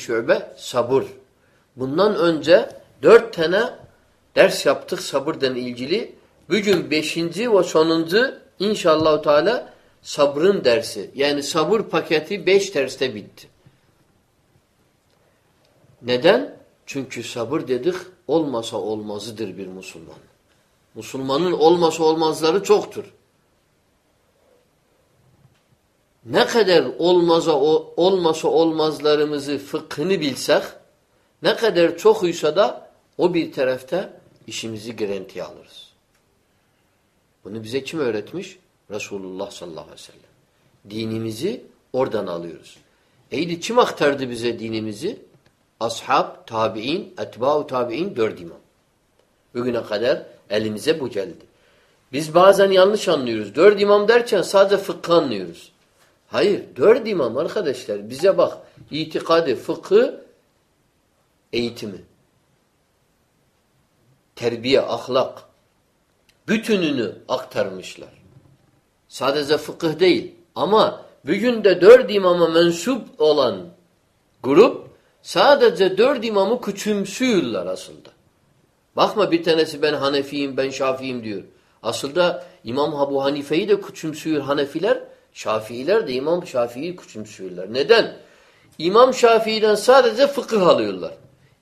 şube sabır. Bundan önce dört tane ders yaptık sabırdan ilgili. Bugün beşinci ve sonuncu inşallah Teala sabrın dersi. Yani sabır paketi beş derste bitti. Neden? Çünkü sabır dedik olmasa olmazıdır bir Müslüman. Müslümanın olmasa olmazları çoktur. Ne kadar olmasa, olmasa olmazlarımızı fıkhını bilsek, ne kadar çok uysa da o bir tarafta işimizi garantiye alırız. Bunu bize kim öğretmiş? Resulullah sallallahu aleyhi ve sellem. Dinimizi oradan alıyoruz. Eydi kim aktardı bize dinimizi? Ashab, tabi'in, etba'u tabi'in dört imam. Bugüne kadar elimize bu geldi. Biz bazen yanlış anlıyoruz. Dört imam derken sadece fıkhı anlıyoruz. Hayır. Dört imam arkadaşlar. Bize bak. İtikadı, fıkhı, eğitimi. Terbiye, ahlak. Bütününü aktarmışlar. Sadece fıkıh değil. Ama bugün de dört imama mensup olan grup sadece dört imamı küçümsüyorlar aslında. Bakma bir tanesi ben Hanefiyim, ben Şafiiyim diyor. Aslında İmam Abu Hanife'yi de küçümsüyor Hanefiler. Şafiiler de İmam Şafii'yi küçümsüyorlar. Neden? İmam Şafii'den sadece fıkıh alıyorlar.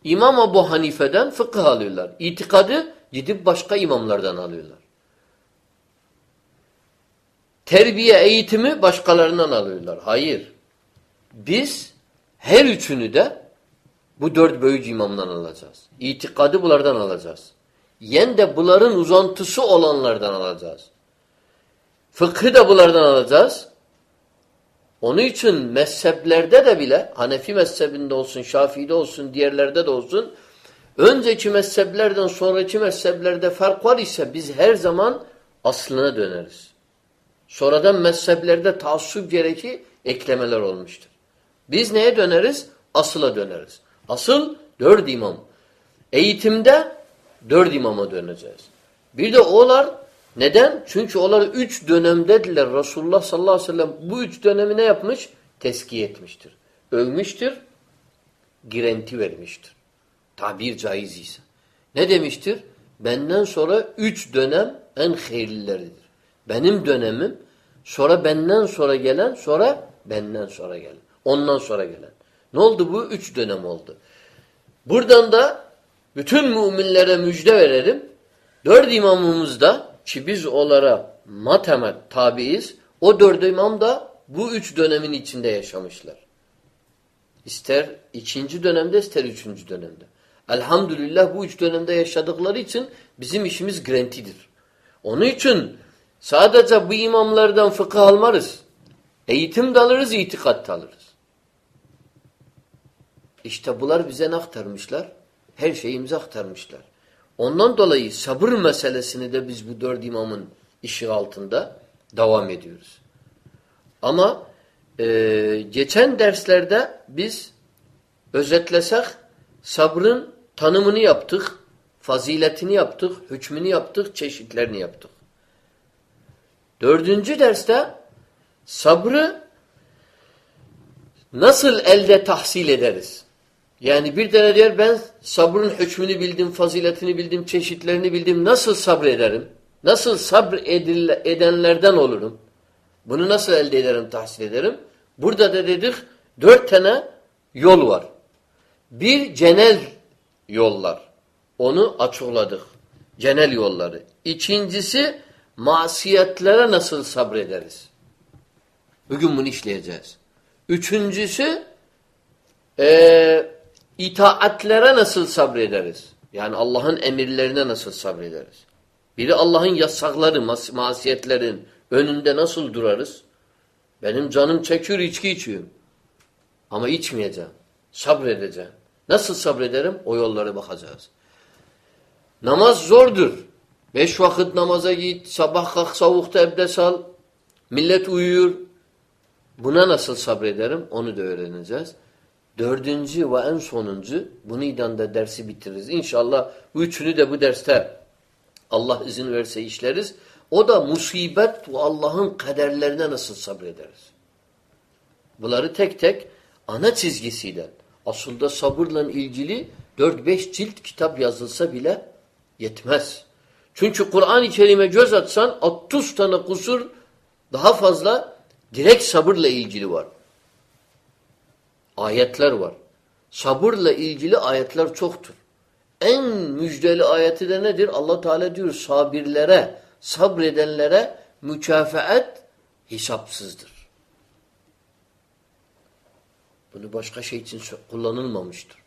İmam Abu Hanife'den fıkıh alıyorlar. İtikadı gidip başka imamlardan alıyorlar. Terbiye, eğitimi başkalarından alıyorlar. Hayır. Biz her üçünü de bu dört böyücü imamdan alacağız. İtikadı bunlardan alacağız. Yen de bunların uzantısı olanlardan alacağız. Fıkhı da bunlardan alacağız. Onun için mezheplerde de bile Hanefi mezhebinde olsun, Şafii'de olsun, diğerlerde de olsun önceki mezheplerden sonraki mezheplerde fark var ise biz her zaman aslına döneriz. Sonradan mezheplerde taassup gereki eklemeler olmuştur. Biz neye döneriz? Asıla döneriz. Asıl dört imam. Eğitimde dört imama döneceğiz. Bir de olar neden? Çünkü onlar üç dönemdediler. Resulullah sallallahu aleyhi ve sellem bu üç dönemi ne yapmış? Teskiye etmiştir. Övmüştür, girenti vermiştir. Tabir caiz ise. Ne demiştir? Benden sonra üç dönem en hayırlileridir. Benim dönemim, sonra benden sonra gelen, sonra benden sonra gelen. Ondan sonra gelen. Ne oldu bu? Üç dönem oldu. Buradan da bütün müminlere müjde verelim. Dört imamımız da ki biz onlara matemat tabiiz. O dört imam da bu üç dönemin içinde yaşamışlar. İster ikinci dönemde ister üçüncü dönemde. Elhamdülillah bu üç dönemde yaşadıkları için bizim işimiz garantidir. Onun için sadece bu imamlardan fıkıh almarız. Eğitim de alırız, itikat da alırız. İşte bunlar bize ne aktarmışlar? Her şeyimizi aktarmışlar. Ondan dolayı sabır meselesini de biz bu dört imamın işi altında devam ediyoruz. Ama e, geçen derslerde biz özetlesek sabrın tanımını yaptık, faziletini yaptık, hükmünü yaptık, çeşitlerini yaptık. Dördüncü derste sabrı nasıl elde tahsil ederiz? Yani bir tane diyor ben sabrın hükmünü bildim, faziletini bildim, çeşitlerini bildim. Nasıl sabrederim? Nasıl sabr edenlerden olurum? Bunu nasıl elde ederim, tahsil ederim? Burada da dedik dört tane yol var. Bir genel yollar. Onu açıkladık. Genel yolları. İkincisi masiyetlere nasıl sabrederiz? Bugün bunu işleyeceğiz. Üçüncüsü eee itaatlere nasıl sabrederiz? Yani Allah'ın emirlerine nasıl sabrederiz? Biri Allah'ın yasakları, mas masiyetlerin önünde nasıl durarız? Benim canım çekiyor, içki içiyorum. Ama içmeyeceğim. Sabredeceğim. Nasıl sabrederim? O yollara bakacağız. Namaz zordur. Beş vakit namaza git, sabah kalk, savukta ebdes al. Millet uyuyor. Buna nasıl sabrederim? Onu da öğreneceğiz. Dördüncü ve en sonuncu bunu da dersi bitiririz. İnşallah bu üçünü de bu derste Allah izin verse işleriz. O da musibet ve Allah'ın kaderlerine nasıl sabrederiz. Bunları tek tek ana çizgisiyle Aslında sabırla ilgili 4-5 cilt kitap yazılsa bile yetmez. Çünkü Kur'an-ı Kerim'e göz atsan 60 tane kusur daha fazla direkt sabırla ilgili var. Ayetler var. Sabırla ilgili ayetler çoktur. En müjdeli ayeti de nedir? Allah Teala diyor sabirlere, sabredenlere mükafaat hesapsızdır. Bunu başka şey için kullanılmamıştır.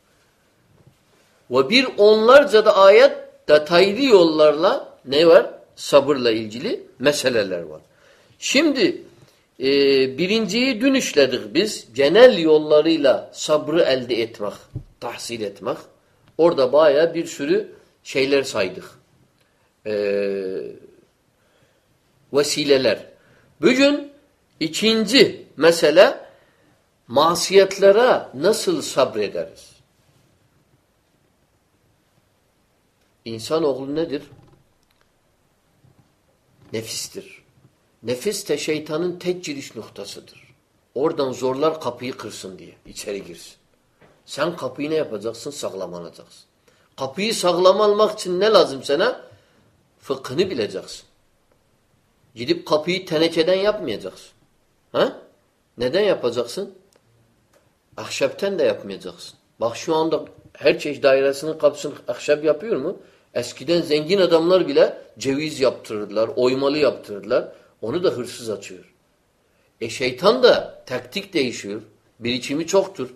Ve bir onlarca da ayet detaylı yollarla ne var? Sabırla ilgili meseleler var. Şimdi e, birinciyi dün işledik biz. Genel yollarıyla sabrı elde etmek, tahsil etmek. Orada baya bir sürü şeyler saydık. E, vesileler. Bugün ikinci mesele masiyetlere nasıl sabrederiz? İnsanoğlu nedir? Nefistir. Nefis de şeytanın tek giriş noktasıdır. Oradan zorlar kapıyı kırsın diye içeri girsin. Sen kapıyı ne yapacaksın? Sağlamanacaksın. Kapıyı sağlam almak için ne lazım sana? Fıkhını bileceksin. Gidip kapıyı tenekeden yapmayacaksın. Ha? Neden yapacaksın? Ahşapten de yapmayacaksın. Bak şu anda her çeşit dairesinin kapısını ahşap yapıyor mu? Eskiden zengin adamlar bile ceviz yaptırırlar, oymalı yaptırırlar. Onu da hırsız açıyor. E şeytan da taktik değişiyor. Birikimi çoktur.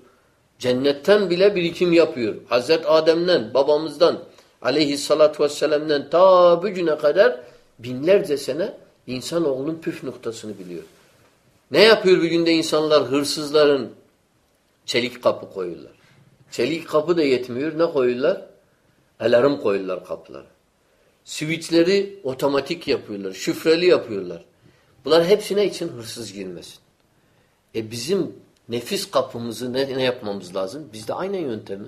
Cennetten bile birikim yapıyor. Hazret Adem'den, babamızdan, aleyhissalatü vesselam'dan ta bugüne kadar binlerce sene insanoğlunun püf noktasını biliyor. Ne yapıyor bugün de insanlar hırsızların çelik kapı koyuyorlar. Çelik kapı da yetmiyor. Ne koyuyorlar? Alarm koyuyorlar kapılara. Switchleri otomatik yapıyorlar. Şifreli yapıyorlar. Bunlar hepsine için hırsız girmesin. E bizim nefis kapımızı ne, ne yapmamız lazım? Bizde aynı yöntemi.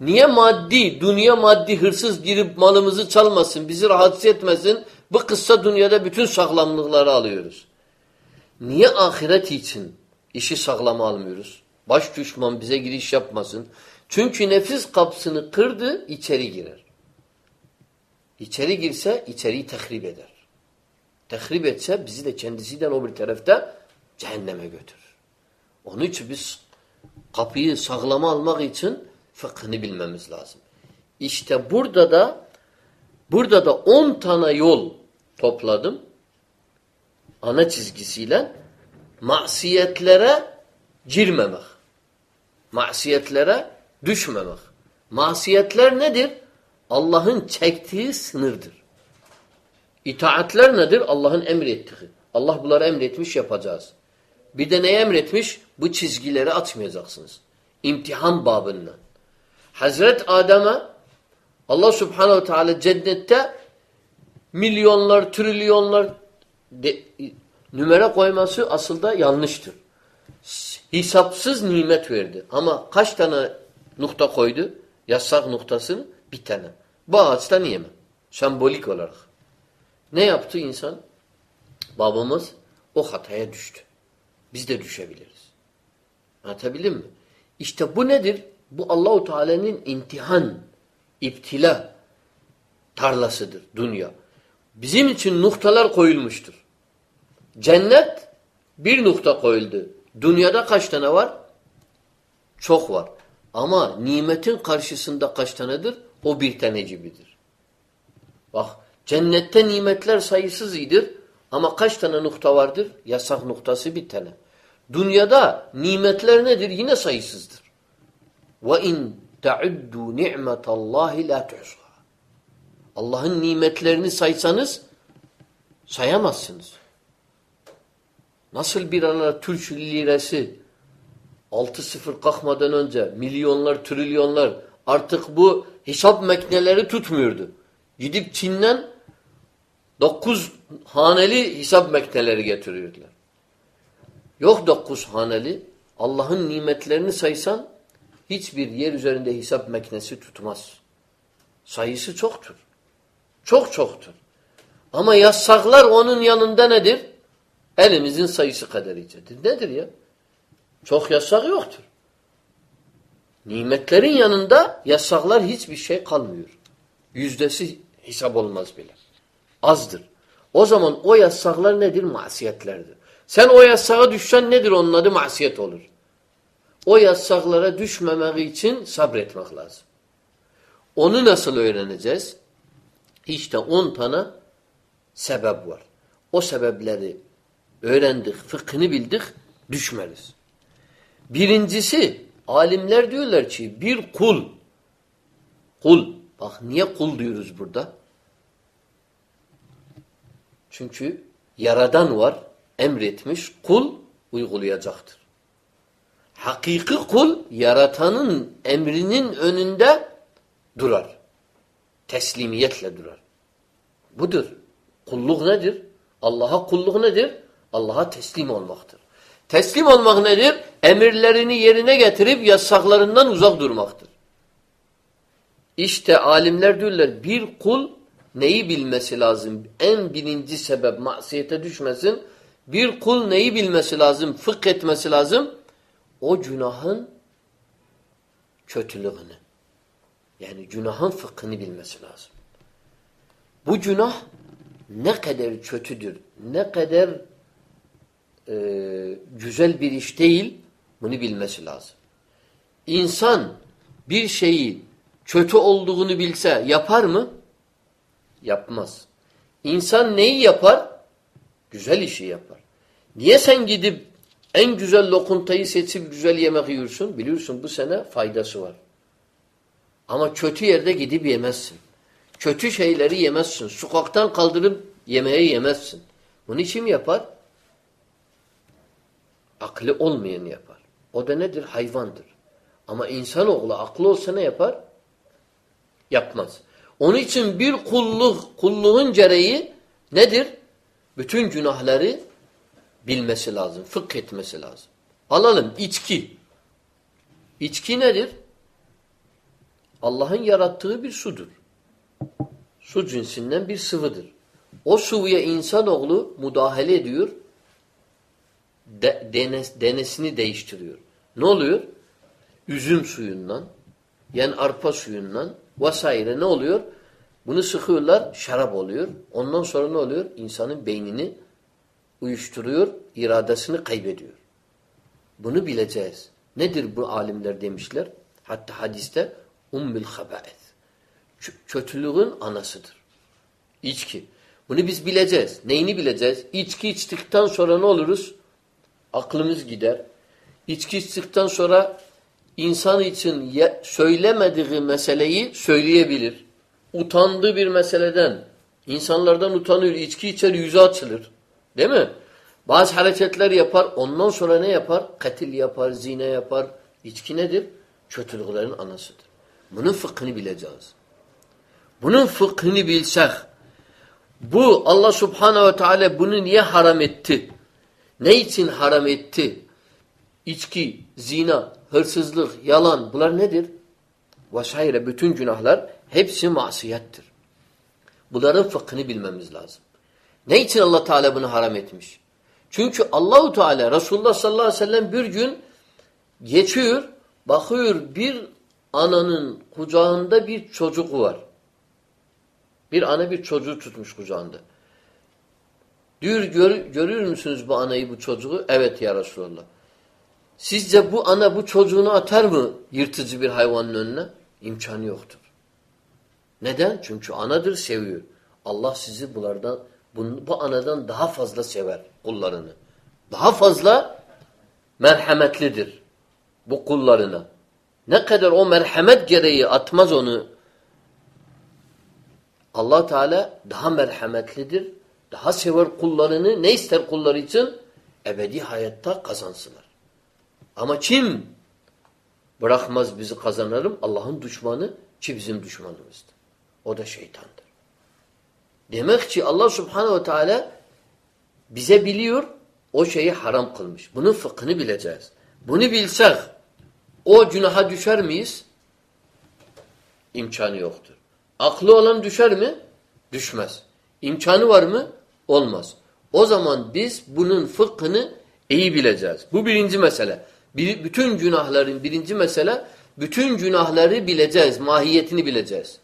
Niye maddi, dünya maddi hırsız girip malımızı çalmasın, bizi rahatsız etmesin? Bu kısa dünyada bütün sağlamlıkları alıyoruz. Niye ahiret için işi sağlama almıyoruz? Baş düşman bize giriş yapmasın. Çünkü nefis kapısını kırdı, içeri girer. İçeri girse içeriği tehrip eder. Tehrip etse bizi de kendisinden o bir tarafta cehenneme götürür. Onun için biz kapıyı sağlama almak için fıkhını bilmemiz lazım. İşte burada da burada da on tane yol topladım. Ana çizgisiyle masiyetlere girmemek. Masiyetlere düşmemek. Masiyetler nedir? Allah'ın çektiği sınırdır. İtaatler nedir? Allah'ın emrettiği. Allah bunları emretmiş yapacağız. Bir de ne emretmiş? Bu çizgileri atmayacaksınız. İmtihan babından. Hazret Adem'e Allah subhanehu teala cennette milyonlar, trilyonlar de, numara koyması aslında yanlıştır. Hesapsız nimet verdi. Ama kaç tane nokta koydu? Yasak noktasını bir tane. Bu ağaçtan yeme. Sembolik olarak. Ne yaptı insan? Babamız o hataya düştü. Biz de düşebiliriz. Anlatabildim mi? İşte bu nedir? Bu Allahu Teala'nın imtihan, iptila tarlasıdır dünya. Bizim için noktalar koyulmuştur. Cennet bir nokta koyuldu. Dünyada kaç tane var? Çok var. Ama nimetin karşısında kaç tanedir? O bir tane gibidir. Bak cennette nimetler sayısız iyidir. Ama kaç tane nokta vardır? Yasak noktası bir tane. Dünyada nimetler nedir? Yine sayısızdır. Ve in ta'uddu ni'metallahi la tuhsuha. Allah'ın nimetlerini saysanız sayamazsınız. Nasıl bir ara Türk lirası 6-0 kalkmadan önce milyonlar, trilyonlar artık bu hesap mekneleri tutmuyordu. Gidip Çin'den 9 haneli hesap mekneleri getiriyordular. Yok 9 haneli. Allah'ın nimetlerini saysan hiçbir yer üzerinde hesap meknesi tutmaz. Sayısı çoktur. Çok çoktur. Ama yasaklar onun yanında nedir? Elimizin sayısı kadar içedir. Nedir ya? Çok yasak yoktur. Nimetlerin yanında yasaklar hiçbir şey kalmıyor. Yüzdesi hesap olmaz bile. Azdır. O zaman o yasaklar nedir? Masiyetlerdir. Sen o yasağa düşsen nedir? Onun adı masiyet olur. O yasaklara düşmemek için sabretmek lazım. Onu nasıl öğreneceğiz? İşte on tane sebep var. O sebepleri öğrendik, fıkhını bildik, düşmeriz. Birincisi, alimler diyorlar ki bir kul, kul, bak niye kul diyoruz burada? Çünkü yaradan var, emretmiş, kul uygulayacaktır. Hakiki kul, yaratanın emrinin önünde durar. Teslimiyetle durar. Budur. Kulluk nedir? Allah'a kulluk nedir? Allah'a teslim olmaktır. Teslim olmak nedir? Emirlerini yerine getirip yasaklarından uzak durmaktır. İşte alimler diyorlar bir kul neyi bilmesi lazım? En birinci sebep masiyete düşmesin. Bir kul neyi bilmesi lazım? Fıkh etmesi lazım. O günahın kötülüğünü. Yani günahın fıkhını bilmesi lazım. Bu günah ne kadar kötüdür, ne kadar e, güzel bir iş değil, bunu bilmesi lazım. İnsan bir şeyi kötü olduğunu bilse yapar mı? Yapmaz. İnsan neyi yapar? Güzel işi yapar. Niye sen gidip en güzel lokuntayı seçip güzel yemek yiyorsun? Biliyorsun bu sene faydası var. Ama kötü yerde gidip yemezsin. Kötü şeyleri yemezsin. Sokaktan kaldırıp yemeği yemezsin. Bunu kim yapar? Aklı olmayan yapar. O da nedir? Hayvandır. Ama insanoğlu aklı olsa ne yapar? Yapmaz. Onun için bir kulluk, kulluğun gereği nedir? Bütün günahları bilmesi lazım. Fıkh etmesi lazım. Alalım içki. İçki nedir? Allah'ın yarattığı bir sudur. Su cinsinden bir sıvıdır. O sıvıya insanoğlu müdahale ediyor. De, denes, denesini değiştiriyor. Ne oluyor? Üzüm suyundan, yani arpa suyundan vesaire ne oluyor? Bunu sıkıyorlar, şarap oluyor. Ondan sonra ne oluyor? İnsanın beynini uyuşturuyor, iradesini kaybediyor. Bunu bileceğiz. Nedir bu alimler demişler? Hatta hadiste ummül habait. Kötülüğün anasıdır. İçki. Bunu biz bileceğiz. Neyini bileceğiz? İçki içtikten sonra ne oluruz? Aklımız gider. İçki içtikten sonra insan için söylemediği meseleyi söyleyebilir. Utandığı bir meseleden, insanlardan utanıyor, içki içer, yüzü açılır. Değil mi? Bazı hareketler yapar, ondan sonra ne yapar? Katil yapar, zine yapar. İçki nedir? Kötülüklerin anasıdır. Bunun fıkhını bileceğiz. Bunun fıkhını bilsek, bu Allah subhanehu ve teala bunu niye haram etti? Ne için haram etti? İçki, zina, hırsızlık, yalan bunlar nedir? Vesaire bütün günahlar hepsi masiyettir. Bunların fıkhını bilmemiz lazım. Ne için Allah Teala bunu haram etmiş? Çünkü Allahu Teala Resulullah sallallahu aleyhi ve sellem bir gün geçiyor, bakıyor bir ananın kucağında bir çocuk var. Bir ana bir çocuğu tutmuş kucağında. Diyor gör, görüyor musunuz bu anayı bu çocuğu? Evet ya Resulallah. Sizce bu ana bu çocuğunu atar mı yırtıcı bir hayvanın önüne? İmkanı yoktur. Neden? Çünkü anadır seviyor. Allah sizi bunlardan bu, bu anadan daha fazla sever kullarını. Daha fazla merhametlidir bu kullarına. Ne kadar o merhamet gereği atmaz onu allah Teala daha merhametlidir. Daha sever kullarını. Ne ister kulları için? Ebedi hayatta kazansınlar. Ama kim bırakmaz bizi kazanırım? Allah'ın düşmanı ki bizim düşmanımızdır. O da şeytandır. Demek ki Allah subhanehu ve teala bize biliyor o şeyi haram kılmış. Bunun fıkhını bileceğiz. Bunu bilsek o günaha düşer miyiz? İmkanı yoktur. Aklı olan düşer mi? Düşmez. İmkanı var mı? Olmaz. O zaman biz bunun fıkhını iyi bileceğiz. Bu birinci mesele. Bütün günahların birinci mesele Bütün günahları bileceğiz, mahiyetini bileceğiz.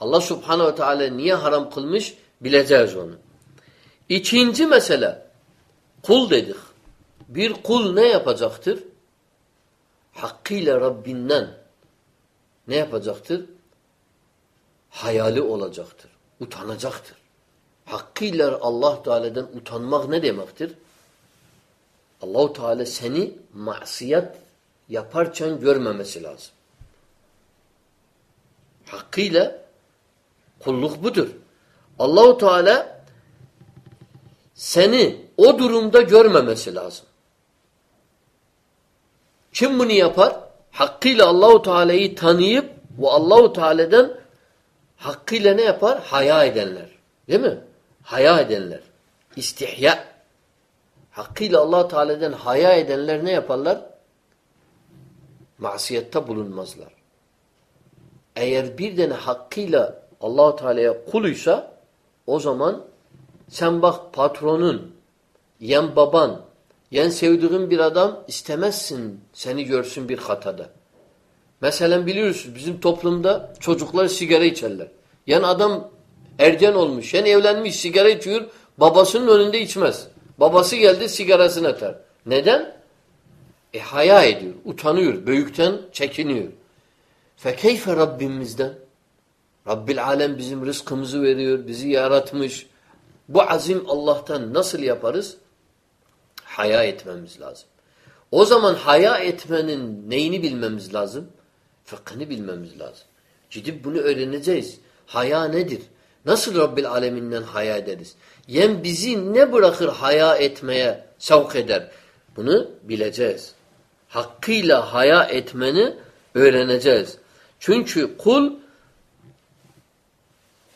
Allah subhanehu ve teala niye haram kılmış bileceğiz onu. İkinci mesele kul dedik. Bir kul ne yapacaktır? Hakkıyla Rabbinden ne yapacaktır? Hayali olacaktır. Utanacaktır. Hakkıyla Allah Teala'dan utanmak ne demektir? Allahu Teala seni masiyet yaparken görmemesi lazım. Hakkıyla kulluk budur. Allahu Teala seni o durumda görmemesi lazım. Kim bunu yapar? Hakkıyla Allahu Teala'yı tanıyıp ve Allahu Teala'dan hakkıyla ne yapar? Haya edenler. Değil mi? Haya edenler. İstihya. Hakkıyla allah Teala'dan haya edenler ne yaparlar? Masiyette bulunmazlar. Eğer bir tane hakkıyla allah Teala'ya kuluysa o zaman sen bak patronun, yen baban, yen sevdiğin bir adam istemezsin seni görsün bir hatada. Mesela biliyorsunuz bizim toplumda çocuklar sigara içerler. Yani adam ergen olmuş, yani evlenmiş sigara içiyor, babasının önünde içmez. Babası geldi sigarasını atar. Neden? E haya ediyor, utanıyor, büyükten çekiniyor. Fekeyfe Rabbimizden? Rabbil alem bizim rızkımızı veriyor, bizi yaratmış. Bu azim Allah'tan nasıl yaparız? Haya etmemiz lazım. O zaman haya etmenin neyini bilmemiz lazım? Fıkhını bilmemiz lazım. Gidip bunu öğreneceğiz. Haya nedir? Nasıl Rabbil aleminden haya ederiz? Yem bizi ne bırakır haya etmeye sevk eder? Bunu bileceğiz. Hakkıyla haya etmeni öğreneceğiz. Çünkü kul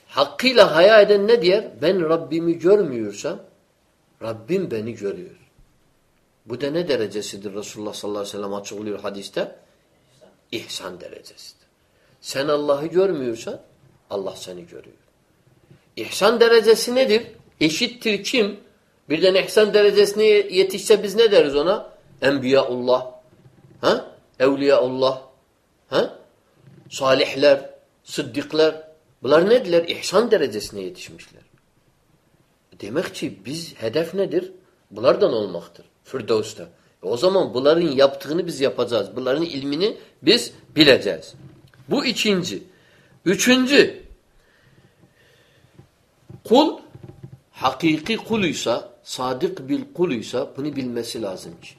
hakkıyla haya eden ne diyer? Ben Rabbimi görmüyorsam Rabbim beni görüyor. Bu da ne derecesidir Resulullah sallallahu aleyhi ve sellem açıklıyor hadiste? İhsan derecesidir. Sen Allah'ı görmüyorsan Allah seni görüyor. İhsan derecesi nedir? Eşittir kim? Birden ihsan derecesine yetişse biz ne deriz ona? Enbiyaullah, ha? Evliyaullah, ha? Salihler, sıddıklar. Bunlar nediler? İhsan derecesine yetişmişler. Demek ki biz hedef nedir? Bunlardan olmaktır. Firdevs'te. E o zaman bunların yaptığını biz yapacağız. Bunların ilmini biz bileceğiz. Bu ikinci. Üçüncü. Kul hakiki kuluysa, sadık bir kuluysa bunu bilmesi lazım ki.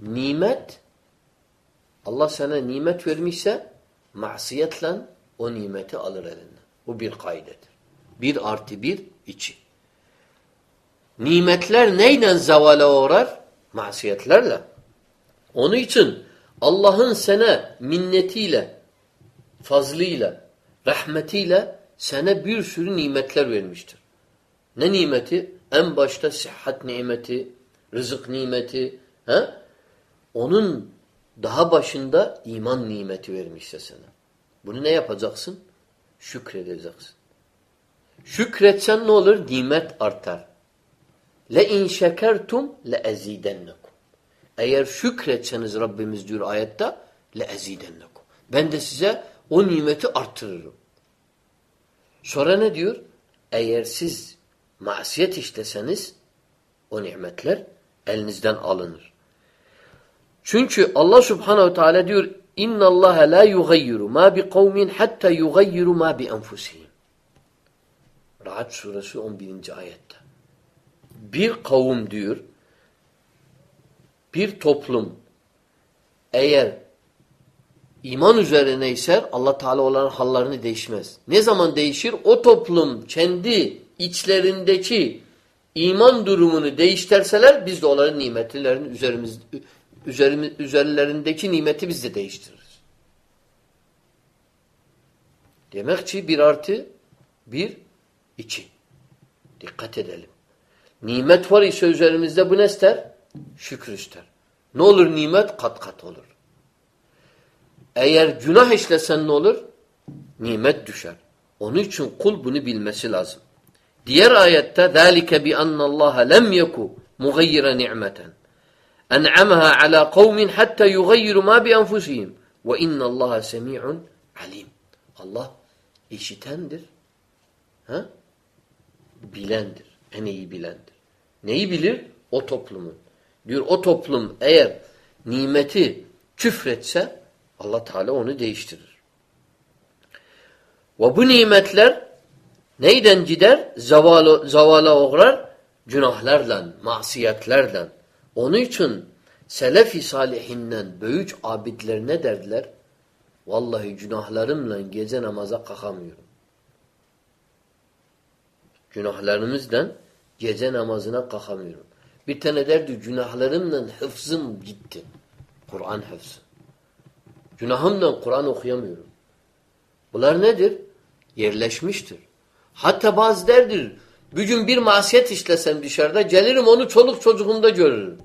Nimet Allah sana nimet vermişse masiyetle o nimeti alır elinden. Bu bir kaydedir. Bir artı bir, iki. Nimetler neyle zavale uğrar? Masiyetlerle. Onun için Allah'ın sana minnetiyle, fazlıyla, rahmetiyle sana bir sürü nimetler vermiştir. Ne nimeti? En başta sıhhat nimeti, rızık nimeti. He? Onun daha başında iman nimeti vermişse sana. Bunu ne yapacaksın? Şükredeceksin. Şükretsen ne olur? Nimet artar. Le in şekertum le ezidennekum. Eğer şükretseniz Rabbimiz diyor ayette le ezidennekum. Ben de size o nimeti artırırım. Sonra ne diyor? Eğer siz masiyet işleseniz o nimetler elinizden alınır. Çünkü Allah Subhanahu Teala diyor İnna Allah la yugayyiru ma bi kavmin hatta yugayyiru ma bi enfusihim. Ra'd suresi 11. ayette. Bir kavim diyor bir toplum eğer iman üzerine ise Allah Teala onların hallerini değişmez. Ne zaman değişir? O toplum kendi içlerindeki iman durumunu değiştirseler biz de onların nimetlerini üzerimiz, üzerimiz, üzerlerindeki nimeti biz de değiştiririz. Demek ki bir artı bir, iki. Dikkat edelim. Nimet var ise üzerimizde bu ne ister? Şükür ister. Ne olur nimet? Kat kat olur. Eğer günah işlesen ne olur? Nimet düşer. Onun için kul bunu bilmesi lazım. Diğer ayette ذَٰلِكَ بِأَنَّ اللّٰهَ لَمْ يَكُ مُغَيِّرَ نِعْمَةً en'amaha ala kavmin hatta yugayyiru ma bi enfusihim ve innallaha semi'un alim. Allah işitendir. Ha? Bilendir. En iyi bilendir. Neyi bilir? O toplumun. Diyor o toplum eğer nimeti küfretse Allah Teala onu değiştirir. Ve bu nimetler neyden gider? Zavala, zavala uğrar? Günahlarla, masiyetlerle. Onun için selef-i salihinden büyük abidler ne derdiler? Vallahi günahlarımla gece namaza kalkamıyorum. Günahlarımızdan gece namazına kalkamıyorum. Bir tane derdi günahlarımla hıfzım gitti. Kur'an hıfzı. Günahımla Kur'an okuyamıyorum. Bunlar nedir? Yerleşmiştir. Hatta bazı derdir, bugün bir masiyet işlesem dışarıda, gelirim onu çoluk çocuğumda görürüm.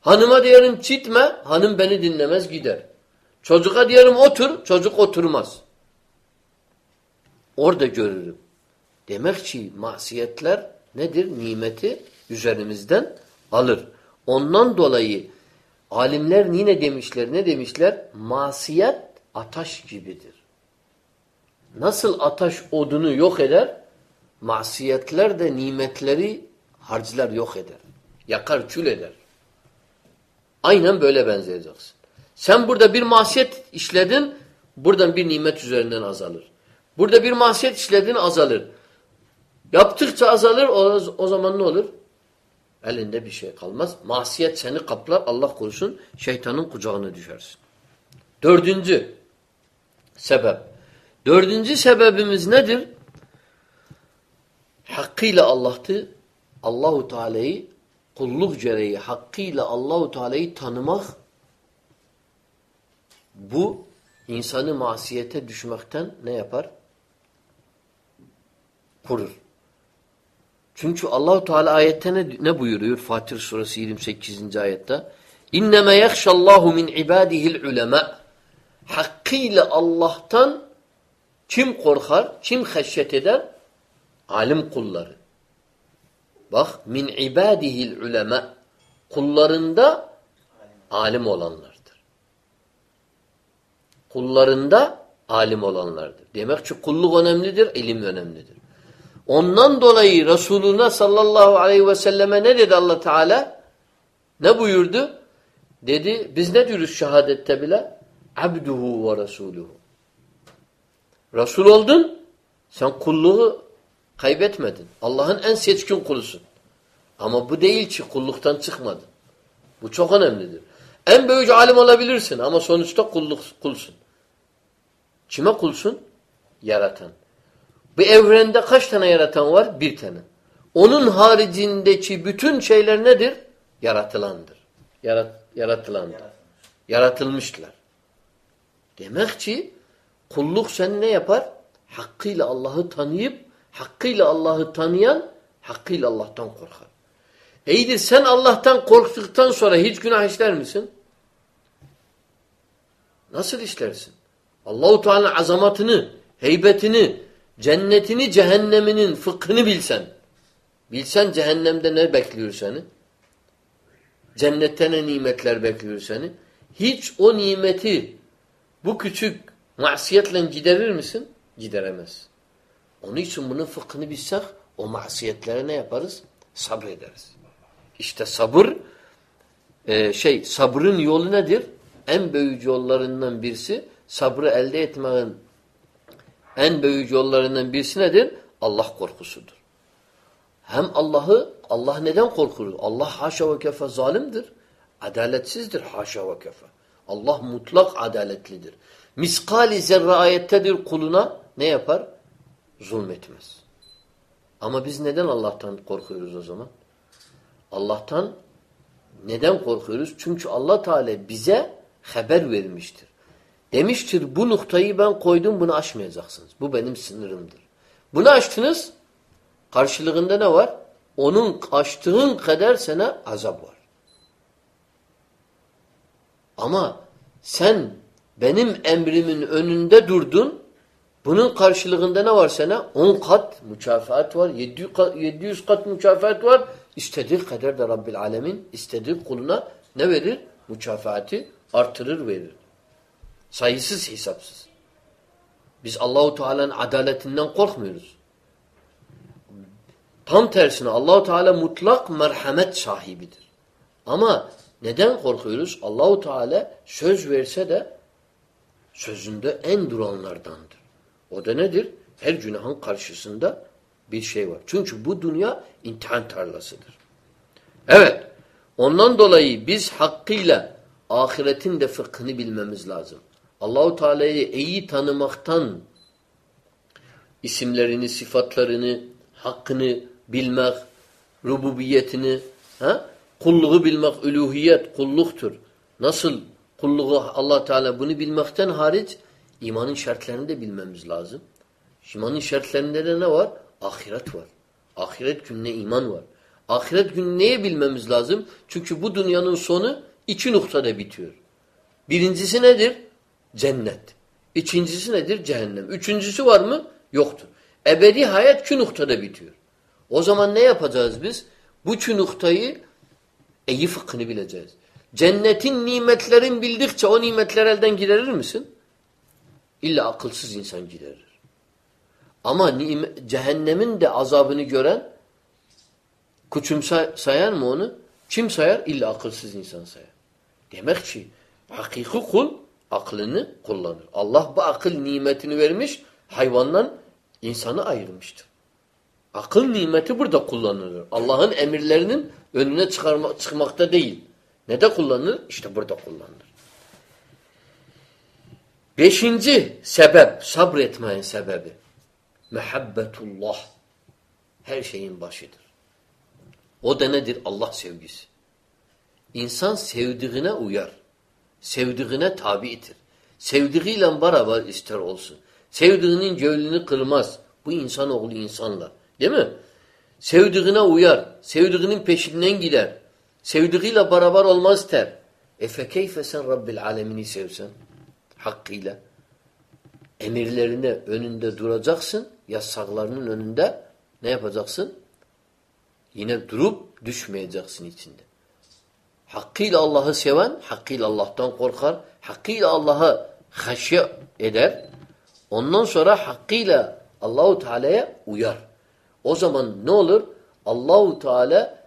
Hanıma diyorum çitme, hanım beni dinlemez gider. Çocuğa diyorum otur, çocuk oturmaz. Orada görürüm. Demek ki masiyetler nedir? Nimeti üzerimizden alır. Ondan dolayı alimler yine demişler, ne demişler? Masiyet ataş gibidir. Nasıl ataş odunu yok eder? Masiyetler de nimetleri harclar yok eder. Yakar, kül eder. Aynen böyle benzeyeceksin. Sen burada bir masiyet işledin, buradan bir nimet üzerinden azalır. Burada bir masiyet işledin azalır. Yaptıkça azalır, o zaman ne olur? Elinde bir şey kalmaz. Masiyet seni kaplar, Allah korusun, şeytanın kucağına düşersin. Dördüncü sebep. Dördüncü sebebimiz nedir? Hakkıyla Allah'tı, Allahu Teala'yı kulluk gereği hakkıyla Allahu Teala'yı tanımak bu insanı masiyete düşmekten ne yapar? Kurur. Çünkü Allahu Teala ayette ne, ne buyuruyor? Fatır suresi 28. ayette. İnneme yahşallahu min ibadihi'l ulema. Hakkıyla Allah'tan kim korkar, kim heşyet eder? Alim kulları. Bak min ibadihil ulema kullarında alim olanlardır. Kullarında alim olanlardır. Demek ki kulluk önemlidir, ilim önemlidir. Ondan dolayı Resuluna sallallahu aleyhi ve selleme ne dedi allah Teala? Ne buyurdu? Dedi, biz ne diyoruz şehadette bile? Abduhu ve Resuluhu. Resul oldun, sen kulluğu kaybetmedin. Allah'ın en seçkin kulusun. Ama bu değil ki kulluktan çıkmadın. Bu çok önemlidir. En büyük alim olabilirsin ama sonuçta kulluk, kulsun. Kime kulsun? Yaratan. Bu evrende kaç tane yaratan var? Bir tane. Onun haricindeki bütün şeyler nedir? Yaratılandır. Yarat, yaratılandır. Yaratılmışlar. Demek ki kulluk seni ne yapar? Hakkıyla Allah'ı tanıyıp, hakkıyla Allah'ı tanıyan, hakkıyla Allah'tan korkar. İyidir sen Allah'tan korktuktan sonra hiç günah işler misin? Nasıl işlersin? Allahu Teala azamatını, heybetini, cennetini, cehenneminin fıkhını bilsen. Bilsen cehennemde ne bekliyor seni? Cennette ne nimetler bekliyor seni? Hiç o nimeti bu küçük masiyetle giderir misin? Gideremez. Onun için bunun fıkhını bilsek o masiyetlere ne yaparız? Sabrederiz. İşte sabır e, şey sabrın yolu nedir? En büyük yollarından birisi sabrı elde etmenin en büyük yollarından birisi nedir? Allah korkusudur. Hem Allah'ı Allah neden korkur? Allah haşa ve kefe zalimdir. Adaletsizdir haşa ve kefe. Allah mutlak adaletlidir. Miskali zerre ayettedir kuluna ne yapar? Zulmetmez. Ama biz neden Allah'tan korkuyoruz o zaman? Allah'tan neden korkuyoruz? Çünkü Allah Teala bize haber vermiştir. Demiştir bu noktayı ben koydum bunu aşmayacaksınız. Bu benim sınırımdır. Bunu aştınız karşılığında ne var? Onun aştığın kadar sana azap var. Ama sen benim emrimin önünde durdun bunun karşılığında ne var sana? 10 kat mükafat var, 700 kat, 700 kat mükafat var. İstediği kadar da Rabbil Alemin istediği kuluna ne verir? Mükafatı artırır verir. Sayısız hesapsız. Biz Allahu Teala'nın adaletinden korkmuyoruz. Tam tersine Allahu Teala mutlak merhamet sahibidir. Ama neden korkuyoruz? Allahu Teala söz verse de sözünde en duranlardandır. O da nedir? Her günahın karşısında bir şey var. Çünkü bu dünya imtihan tarlasıdır. Evet. Ondan dolayı biz hakkıyla ahiretin de fıkhını bilmemiz lazım. Allahu Teala'yı iyi tanımaktan isimlerini, sıfatlarını, hakkını bilmek, rububiyetini, ha? kulluğu bilmek, üluhiyet, kulluktur. Nasıl kulluğu allah Teala bunu bilmekten hariç imanın şartlarını da bilmemiz lazım. İmanın şartlarında da ne var? Ahiret var. Ahiret gününe iman var. Ahiret günü neye bilmemiz lazım? Çünkü bu dünyanın sonu iki noktada bitiyor. Birincisi nedir? Cennet. İkincisi nedir? Cehennem. Üçüncüsü var mı? Yoktur. Ebedi hayat iki noktada bitiyor. O zaman ne yapacağız biz? Bu iki noktayı iyi fıkhını bileceğiz. Cennetin nimetlerin bildikçe o nimetler elden giderir misin? İlla akılsız insan giderir. Ama cehennemin de azabını gören kuçumsa sayar mı onu? Kim sayar? İlla akılsız insan sayar. Demek ki hakiki kul aklını kullanır. Allah bu akıl nimetini vermiş, hayvandan insanı ayırmıştır. Akıl nimeti burada kullanılır. Allah'ın emirlerinin önüne çıkarma, çıkmakta değil. Ne de kullanılır? İşte burada kullanılır. Beşinci sebep, sabretmeyin sebebi. Mehabbetullah. Her şeyin başıdır. O da nedir? Allah sevgisi. İnsan sevdiğine uyar. Sevdiğine tabiitir. Sevdiğiyle beraber ister olsun. Sevdiğinin gönlünü kırmaz. Bu insanoğlu insanla. Değil mi? Sevdiğine uyar. Sevdiğinin peşinden gider. Sevdiğiyle beraber olmaz der. E fekeyfe sen Rabbil alemini sevsen hakkıyla emirlerine önünde duracaksın, yasaklarının önünde ne yapacaksın? Yine durup düşmeyeceksin içinde. Hakkıyla Allah'ı seven, hakkıyla Allah'tan korkar, hakkıyla Allah'ı haşye eder. Ondan sonra hakkıyla Allahu Teala'ya uyar. O zaman ne olur? Allahu Teala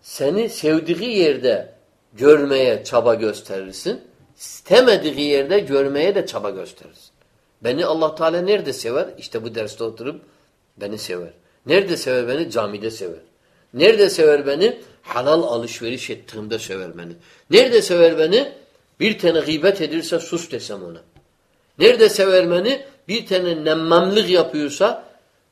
seni sevdiği yerde görmeye çaba gösterirsin. İstemediği yerde görmeye de çaba gösterirsin. Beni Allah Teala nerede sever? İşte bu derste oturup beni sever. Nerede sever beni? Camide sever. Nerede sever beni? Halal alışveriş ettiğimde sever beni. Nerede sever beni? Bir tane gıybet edirse sus desem ona. Nerede sever beni? Bir tane nemmamlık yapıyorsa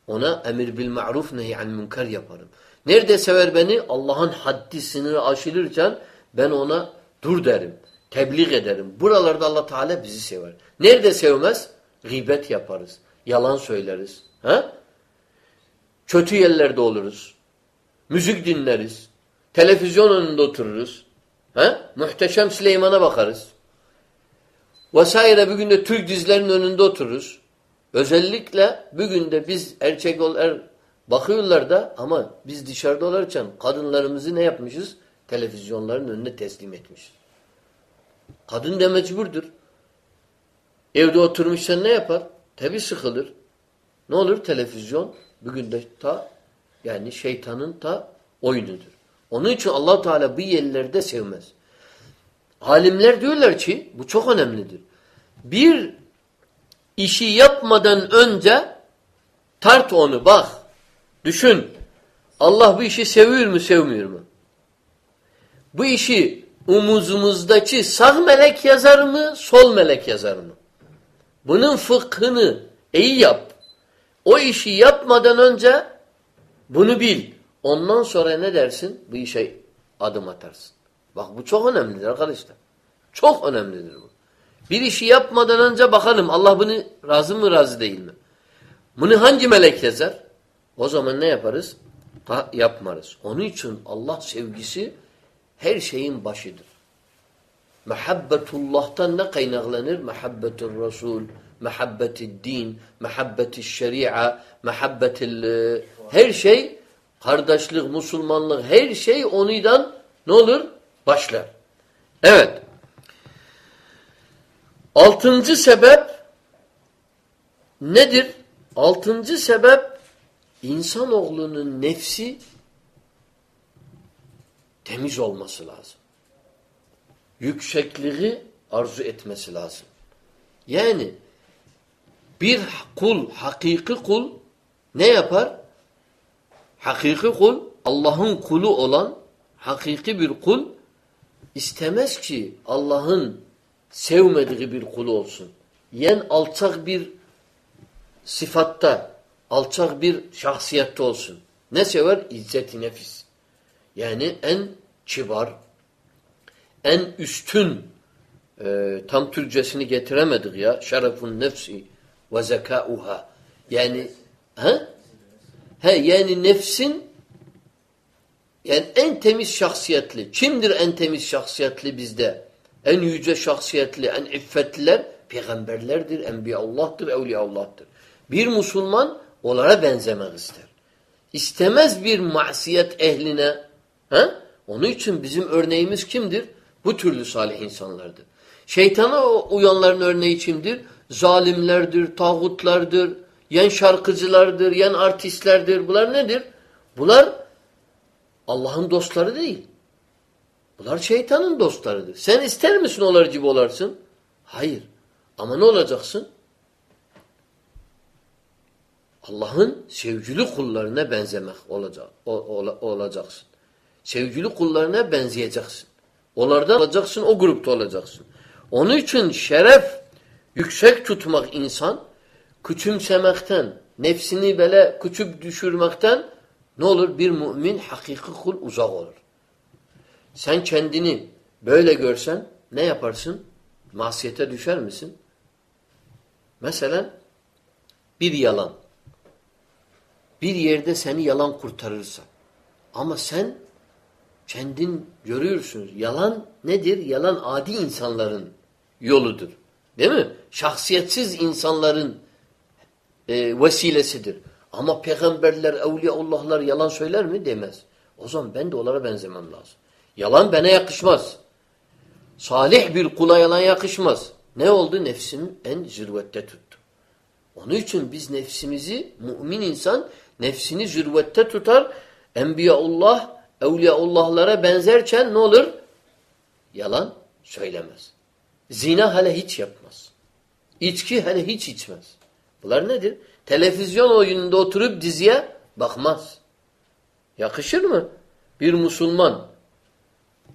ona emir bil ma'ruf nehy münker yaparım. Nerede sever beni? Allah'ın haddi sınırı aşılırken ben ona dur derim. Tebliğ ederim. Buralarda Allah Teala bizi sever. Nerede sevmez? Gıybet yaparız. Yalan söyleriz. Ha? Kötü yerlerde oluruz. Müzik dinleriz. Televizyon önünde otururuz. Ha? Muhteşem Süleyman'a bakarız. Vesaire bugün de Türk dizilerinin önünde otururuz. Özellikle bugün de biz erkek ol er, bakıyorlar da ama biz dışarıda olarken kadınlarımızı ne yapmışız? Televizyonların önüne teslim etmişiz. Kadın da mecburdur. Evde oturmuşsan ne yapar? Tabi sıkılır. Ne olur? Televizyon bugün de ta yani şeytanın ta oyunudur. Onun için allah Teala bu yerlerde sevmez. Alimler diyorlar ki bu çok önemlidir. Bir işi yapmadan önce tart onu bak. Düşün. Allah bu işi seviyor mu sevmiyor mu? Bu işi umuzumuzdaki sağ melek yazar mı sol melek yazar mı? Bunun fıkhını iyi yap. O işi yapmadan önce bunu bil. Ondan sonra ne dersin? Bu işe adım atarsın. Bak bu çok önemlidir arkadaşlar. Çok önemlidir bu. Bir işi yapmadan önce bakalım Allah bunu razı mı razı değil mi? Bunu hangi melek yazar? O zaman ne yaparız? Ha, yapmarız. Onun için Allah sevgisi her şeyin başıdır. Mehabbetullah'tan ne kaynaklanır? Mehabbetul Resul, mehabbetil din, mehabbetil şeria, mehabbetil e, her şey kardeşlik, Müslümanlık her şey onuydan ne olur? başlar. Evet. Altıncı sebep nedir? Altıncı sebep insanoğlunun nefsi temiz olması lazım. Yüksekliği arzu etmesi lazım. Yani bir kul, hakiki kul ne yapar? Hakiki kul, Allah'ın kulu olan hakiki bir kul istemez ki Allah'ın sevmediği bir kulu olsun. Yen alçak bir sıfatta, alçak bir şahsiyette olsun. Ne sever? İzzet-i nefis. Yani en kibar, en üstün e, tam Türkçesini getiremedik ya. Şerefun nefsi ve zekauha. Yani he? He yani nefsin yani en temiz şahsiyetli. Kimdir en temiz şahsiyetli bizde? En yüce şahsiyetli, en iffetliler peygamberlerdir, enbiyaullah'tır, evliyaullah'tır. Bir Müslüman onlara benzemek ister. İstemez bir masiyet ehline. He? Onun için bizim örneğimiz kimdir? Bu türlü salih insanlardır. Şeytana uyanların örneği kimdir? Zalimlerdir, tağutlardır, yen şarkıcılardır, yen artistlerdir. Bunlar nedir? Bunlar Allah'ın dostları değil. Bunlar şeytanın dostlarıdır. Sen ister misin onlar gibi olarsın? Hayır. Ama ne olacaksın? Allah'ın sevgili kullarına benzemek olacak, olacaksın. Sevgili kullarına benzeyeceksin. Onlardan olacaksın, o grupta olacaksın. Onun için şeref yüksek tutmak insan, küçümsemekten, nefsini böyle küçük düşürmekten ne olur? Bir mümin hakiki kul uzak olur. Sen kendini böyle görsen ne yaparsın? Masiyete düşer misin? Mesela bir yalan. Bir yerde seni yalan kurtarırsa. Ama sen kendin görüyorsunuz. Yalan nedir? Yalan adi insanların yoludur. Değil mi? Şahsiyetsiz insanların e, vesilesidir. Ama peygamberler, evliyaullahlar yalan söyler mi? Demez. O zaman ben de onlara benzemem lazım. Yalan bana yakışmaz. Salih bir kula yalan yakışmaz. Ne oldu? Nefsinin en zirvette tuttu. Onun için biz nefsimizi, mümin insan nefsini zirvette tutar. Enbiyaullah, evliyaullahlara benzerken ne olur? Yalan söylemez. Zina hele hiç yapmaz. İçki hele hiç içmez. Bunlar nedir? Televizyon oyununda oturup diziye bakmaz. Yakışır mı? Bir Müslüman.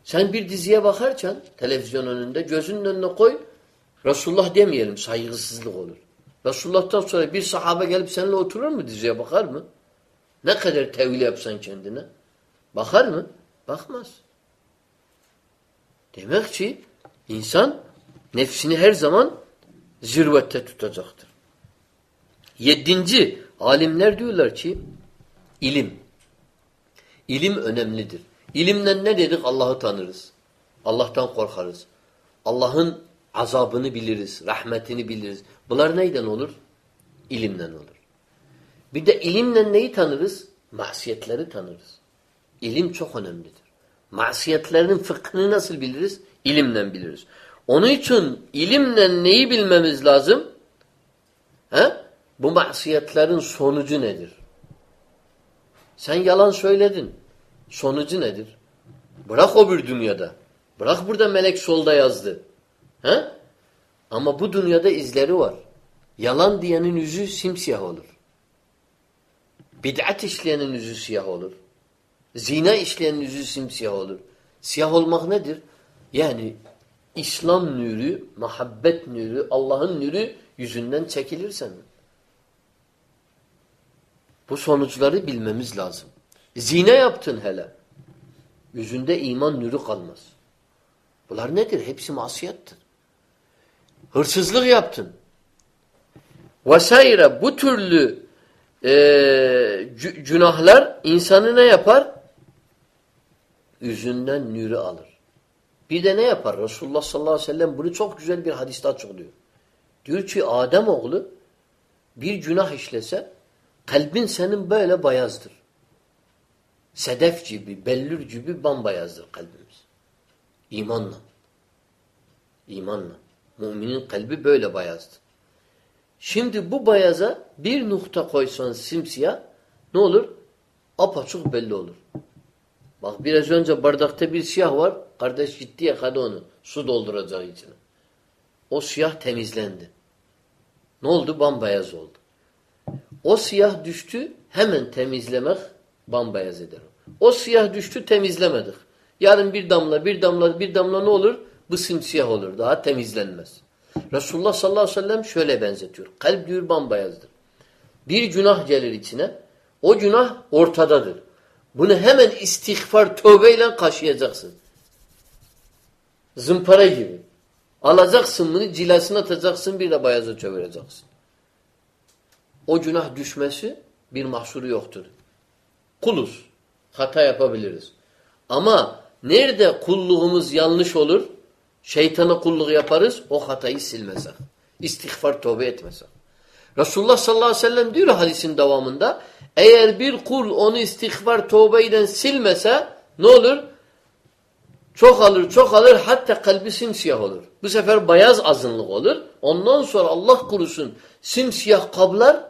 Sen bir diziye bakarken televizyon önünde gözünün önüne koy. Resulullah demeyelim saygısızlık olur. Resulullah'tan sonra bir sahabe gelip seninle oturur mu diziye bakar mı? Ne kadar tevil yapsan kendine. Bakar mı? Bakmaz. Demek ki insan nefsini her zaman zirvette tutacaktır. Yedinci, alimler diyorlar ki ilim. İlim önemlidir. İlimle ne dedik? Allah'ı tanırız. Allah'tan korkarız. Allah'ın azabını biliriz, rahmetini biliriz. Bunlar neyden olur? İlimden olur. Bir de ilimle neyi tanırız? Masiyetleri tanırız. İlim çok önemlidir. Masiyetlerin fıkhını nasıl biliriz? İlimle biliriz. Onun için ilimle neyi bilmemiz lazım? He? Bu masiyetlerin sonucu nedir? Sen yalan söyledin. Sonucu nedir? Bırak o bir dünyada. Bırak burada melek solda yazdı. He? Ama bu dünyada izleri var. Yalan diyenin yüzü simsiyah olur. Bid'at işleyenin yüzü siyah olur. Zina işleyenin yüzü simsiyah olur. Siyah olmak nedir? Yani İslam nürü, muhabbet nürü, Allah'ın nürü yüzünden çekilirsen. Bu sonuçları bilmemiz lazım. Zine yaptın hele. Yüzünde iman nürü kalmaz. Bunlar nedir? Hepsi masiyettir. Hırsızlık yaptın. Vesaire bu türlü e, günahlar insanı ne yapar? Yüzünden nürü alır. Bir de ne yapar? Resulullah sallallahu aleyhi ve sellem bunu çok güzel bir hadiste açıklıyor. Diyor ki Adem oğlu bir günah işlese kalbin senin böyle bayazdır. Sedef gibi, bellür gibi bambayazdır kalbimiz. İmanla. İmanla. Müminin kalbi böyle bayazdır. Şimdi bu bayaza bir nokta koysan simsiyah ne olur? Apaçık belli olur. Bak biraz önce bardakta bir siyah var. Kardeş gitti yakadı onu. Su dolduracağı içine. O siyah temizlendi. Ne oldu? Bambayaz oldu. O siyah düştü hemen temizlemek bambayaz eder. O siyah düştü temizlemedik. Yarın bir damla bir damla bir damla ne olur? Bu simsiyah olur. Daha temizlenmez. Resulullah sallallahu aleyhi ve sellem şöyle benzetiyor. Kalp diyor bambayazdır. Bir günah gelir içine. O günah ortadadır. Bunu hemen istiğfar, tövbeyle kaşıyacaksın. Zımpara gibi. Alacaksın bunu, cilasını atacaksın, bir de bayaza çevireceksin. O günah düşmesi bir mahsuru yoktur. Kuluz. Hata yapabiliriz. Ama nerede kulluğumuz yanlış olur? Şeytana kulluk yaparız, o hatayı silmesek. İstiğfar, tövbe etmesek. Resulullah sallallahu aleyhi ve sellem diyor hadisin devamında, eğer bir kul onu istiğfar, tövbeyle silmese ne olur? Çok alır, çok alır, hatta kalbi simsiyah olur. Bu sefer beyaz azınlık olur. Ondan sonra Allah kurusun simsiyah kablar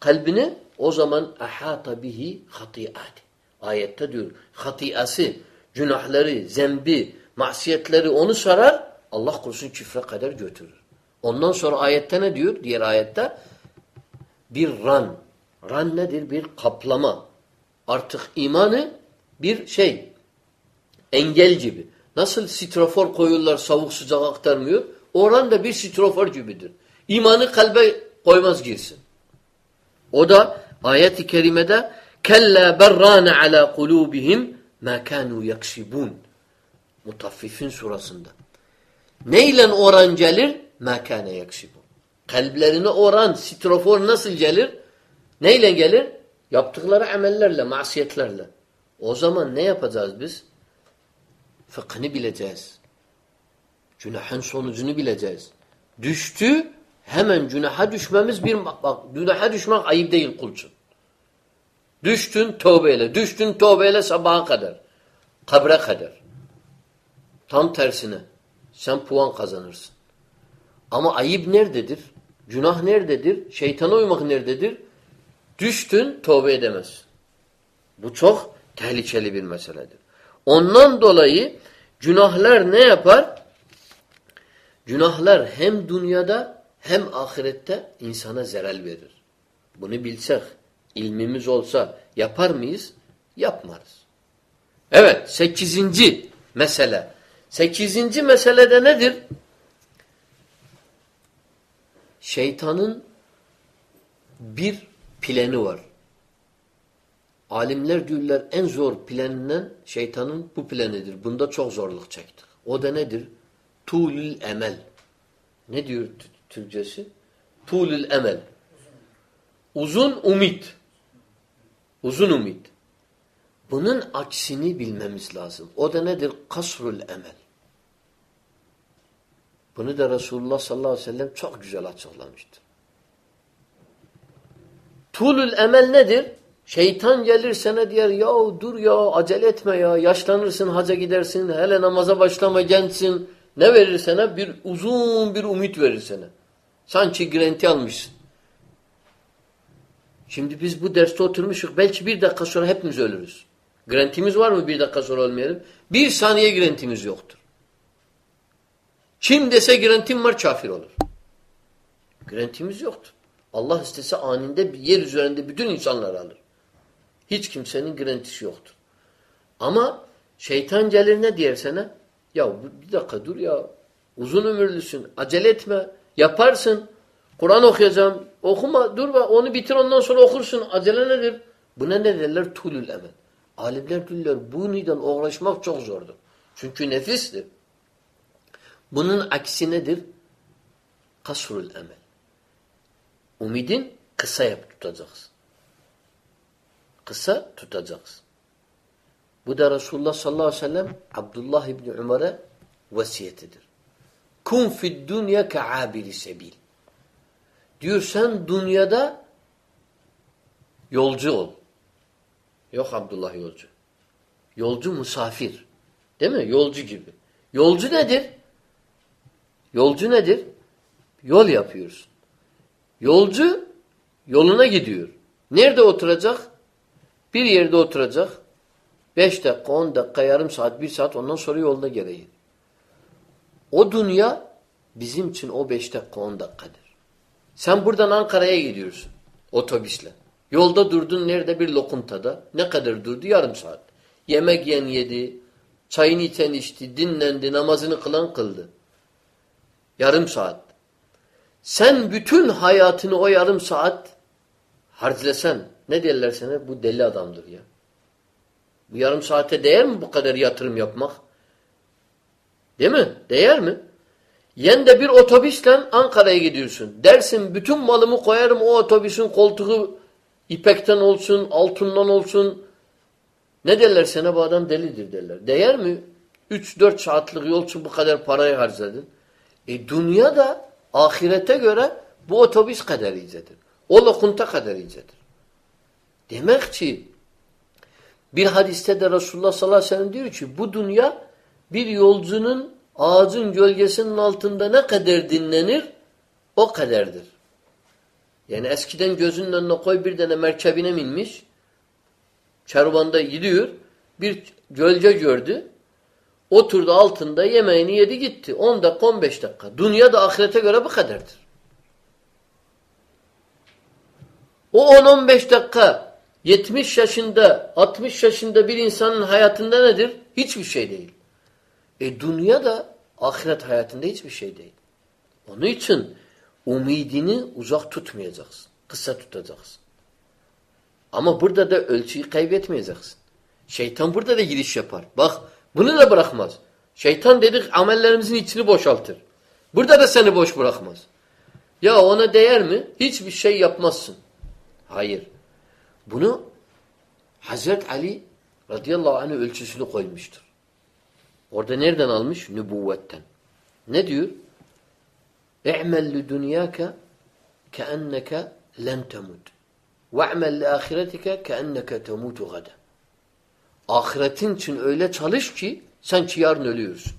kalbini o zaman ahata bihi hatiati. Ayette diyor, hatiası, günahları, zembi, masiyetleri onu sarar, Allah korusun küfre kadar götürür. Ondan sonra ayette ne diyor? Diğer ayette bir ran. Ran nedir? Bir kaplama. Artık imanı bir şey, engel gibi. Nasıl strofor koyuyorlar savuk sıcak aktarmıyor? Oran da bir strofor gibidir. İmanı kalbe koymaz girsin. O da ayet-i kerimede kella berrane ala kulubihim ma kanu yaksibun. Mutaffifin surasında. Neyle oran gelir? Ma kana yaksibun. Kalplerine oran, strofor nasıl gelir? Neyle gelir? Yaptıkları amellerle, masiyetlerle. O zaman ne yapacağız biz? Fıkhını bileceğiz. Günahın sonucunu bileceğiz. Düştü, hemen günaha düşmemiz bir bak günaha düşmek ayıp değil kulçun. Düştün tövbeyle, düştün tövbeyle sabaha kadar. Kabre kadar. Tam tersine. Sen puan kazanırsın. Ama ayıp nerededir? Günah nerededir? Şeytana uymak nerededir? Düştün tövbe edemezsin. Bu çok tehlikeli bir meseledir. Ondan dolayı günahlar ne yapar? Günahlar hem dünyada hem ahirette insana zeral verir. Bunu bilsek, ilmimiz olsa yapar mıyız? Yapmarız. Evet, sekizinci mesele. Sekizinci meselede nedir? Şeytanın bir planı var. Alimler diyorlar en zor planından şeytanın bu planıdır. Bunda çok zorluk çektik. O da nedir? Tulül emel. Ne diyor Türkçesi? Tulül emel. Uzun umit. Uzun umit. Bunun aksini bilmemiz lazım. O da nedir? Kasrul emel. Bunu da Resulullah sallallahu aleyhi ve sellem çok güzel açıklamıştır. Tulül emel nedir? Şeytan gelir sana diyor ya dur ya acele etme ya yaşlanırsın haca gidersin hele namaza başlama gençsin. Ne verir sana? Bir uzun bir umut verir sana. Sanki girenti almışsın. Şimdi biz bu derste oturmuşuz. Belki bir dakika sonra hepimiz ölürüz. Grantimiz var mı bir dakika sonra olmayalım? Bir saniye grantimiz yoktur. Kim dese grantim var kafir olur. Grantimiz yoktur. Allah istese aninde bir yer üzerinde bütün insanları alır. Hiç kimsenin garantisi yoktur. Ama şeytan gelir ne diyer sana? Ya bir dakika dur ya. Uzun ömürlüsün. Acele etme. Yaparsın. Kur'an okuyacağım. Okuma. Dur bak onu bitir ondan sonra okursun. Acele nedir? Buna ne derler? Tulül emel. Alimler diyorlar bununla uğraşmak çok zordur. Çünkü nefistir. Bunun aksi nedir? Kasrul emel. Umidin kısa yap tutacaksın. Kısa tutacaksın. Bu da Resulullah sallallahu aleyhi ve sellem Abdullah İbni Umar'a vasiyetidir. Kun fid dünya ka'abiri sebil. Diyor sen dünyada yolcu ol. Yok Abdullah yolcu. Yolcu musafir. Değil mi? Yolcu gibi. Yolcu nedir? Yolcu nedir? Yol yapıyorsun. Yolcu yoluna gidiyor. Nerede oturacak? Bir yerde oturacak. Beş dakika, on dakika, yarım saat, bir saat ondan sonra yolda gereği. O dünya bizim için o beş dakika, on dakikadır. Sen buradan Ankara'ya gidiyorsun otobüsle. Yolda durdun nerede? Bir lokuntada. Ne kadar durdu? Yarım saat. Yemek yiyen yedi, çayını içen içti, dinlendi, namazını kılan kıldı. Yarım saat. Sen bütün hayatını o yarım saat harclesen ne derler sana? Bu deli adamdır ya. Bu yarım saate değer mi bu kadar yatırım yapmak? Değil mi? Değer mi? Yen de bir otobüsle Ankara'ya gidiyorsun. Dersin bütün malımı koyarım o otobüsün koltuğu ipekten olsun, altından olsun. Ne derler sana bu adam delidir derler. Değer mi? 3-4 saatlik yol bu kadar parayı harcadın. E dünya da ahirete göre bu otobüs kadar iyicedir. O lokunta kadar iyicedir. Demek ki bir hadiste de Resulullah sallallahu aleyhi ve sellem diyor ki bu dünya bir yolcunun ağacın gölgesinin altında ne kadar dinlenir o kadardır. Yani eskiden gözünün önüne koy bir tane merkebine binmiş kervanda gidiyor bir gölge gördü oturdu altında yemeğini yedi gitti. 10 dakika 15 dakika. Dünya da ahirete göre bu kadardır. O 10-15 dakika 70 yaşında 60 yaşında bir insanın hayatında nedir? Hiçbir şey değil. E dünya da ahiret hayatında hiçbir şey değil. Onun için umidini uzak tutmayacaksın. Kısa tutacaksın. Ama burada da ölçüyü kaybetmeyeceksin. Şeytan burada da giriş yapar. Bak bunu da bırakmaz. Şeytan dedik amellerimizin içini boşaltır. Burada da seni boş bırakmaz. Ya ona değer mi? Hiçbir şey yapmazsın. Hayır. Bunu Hazret Ali radıyallahu anh ölçüsünü koymuştur. Orada nereden almış? Nübüvvetten. Ne diyor? اِعْمَلْ لِدُنْيَاكَ كَأَنَّكَ لَنْ تَمُوتُ وَاَعْمَلْ لِآخِرَتِكَ كَأَنَّكَ تَمُوتُ غَدًا Ahiretin için öyle çalış ki sanki yarın ölüyorsun.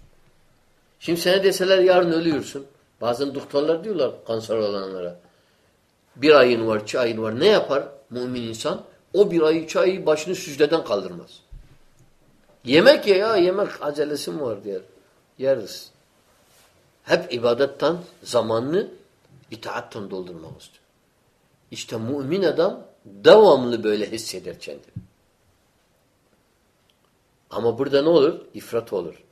Şimdi sana deseler yarın ölüyorsun. Bazen doktorlar diyorlar kanser olanlara. Bir ayın var, iki ayın var. Ne yapar mümin insan? O bir ay, iki ayı başını sücdeden kaldırmaz. Yemek ye ya, yemek acelesi mi var diyor. Yeriz. Hep ibadetten zamanını itaattan doldurmak istiyor. İşte mümin adam devamlı böyle hisseder kendini. Ama burada ne olur? İfrat olur.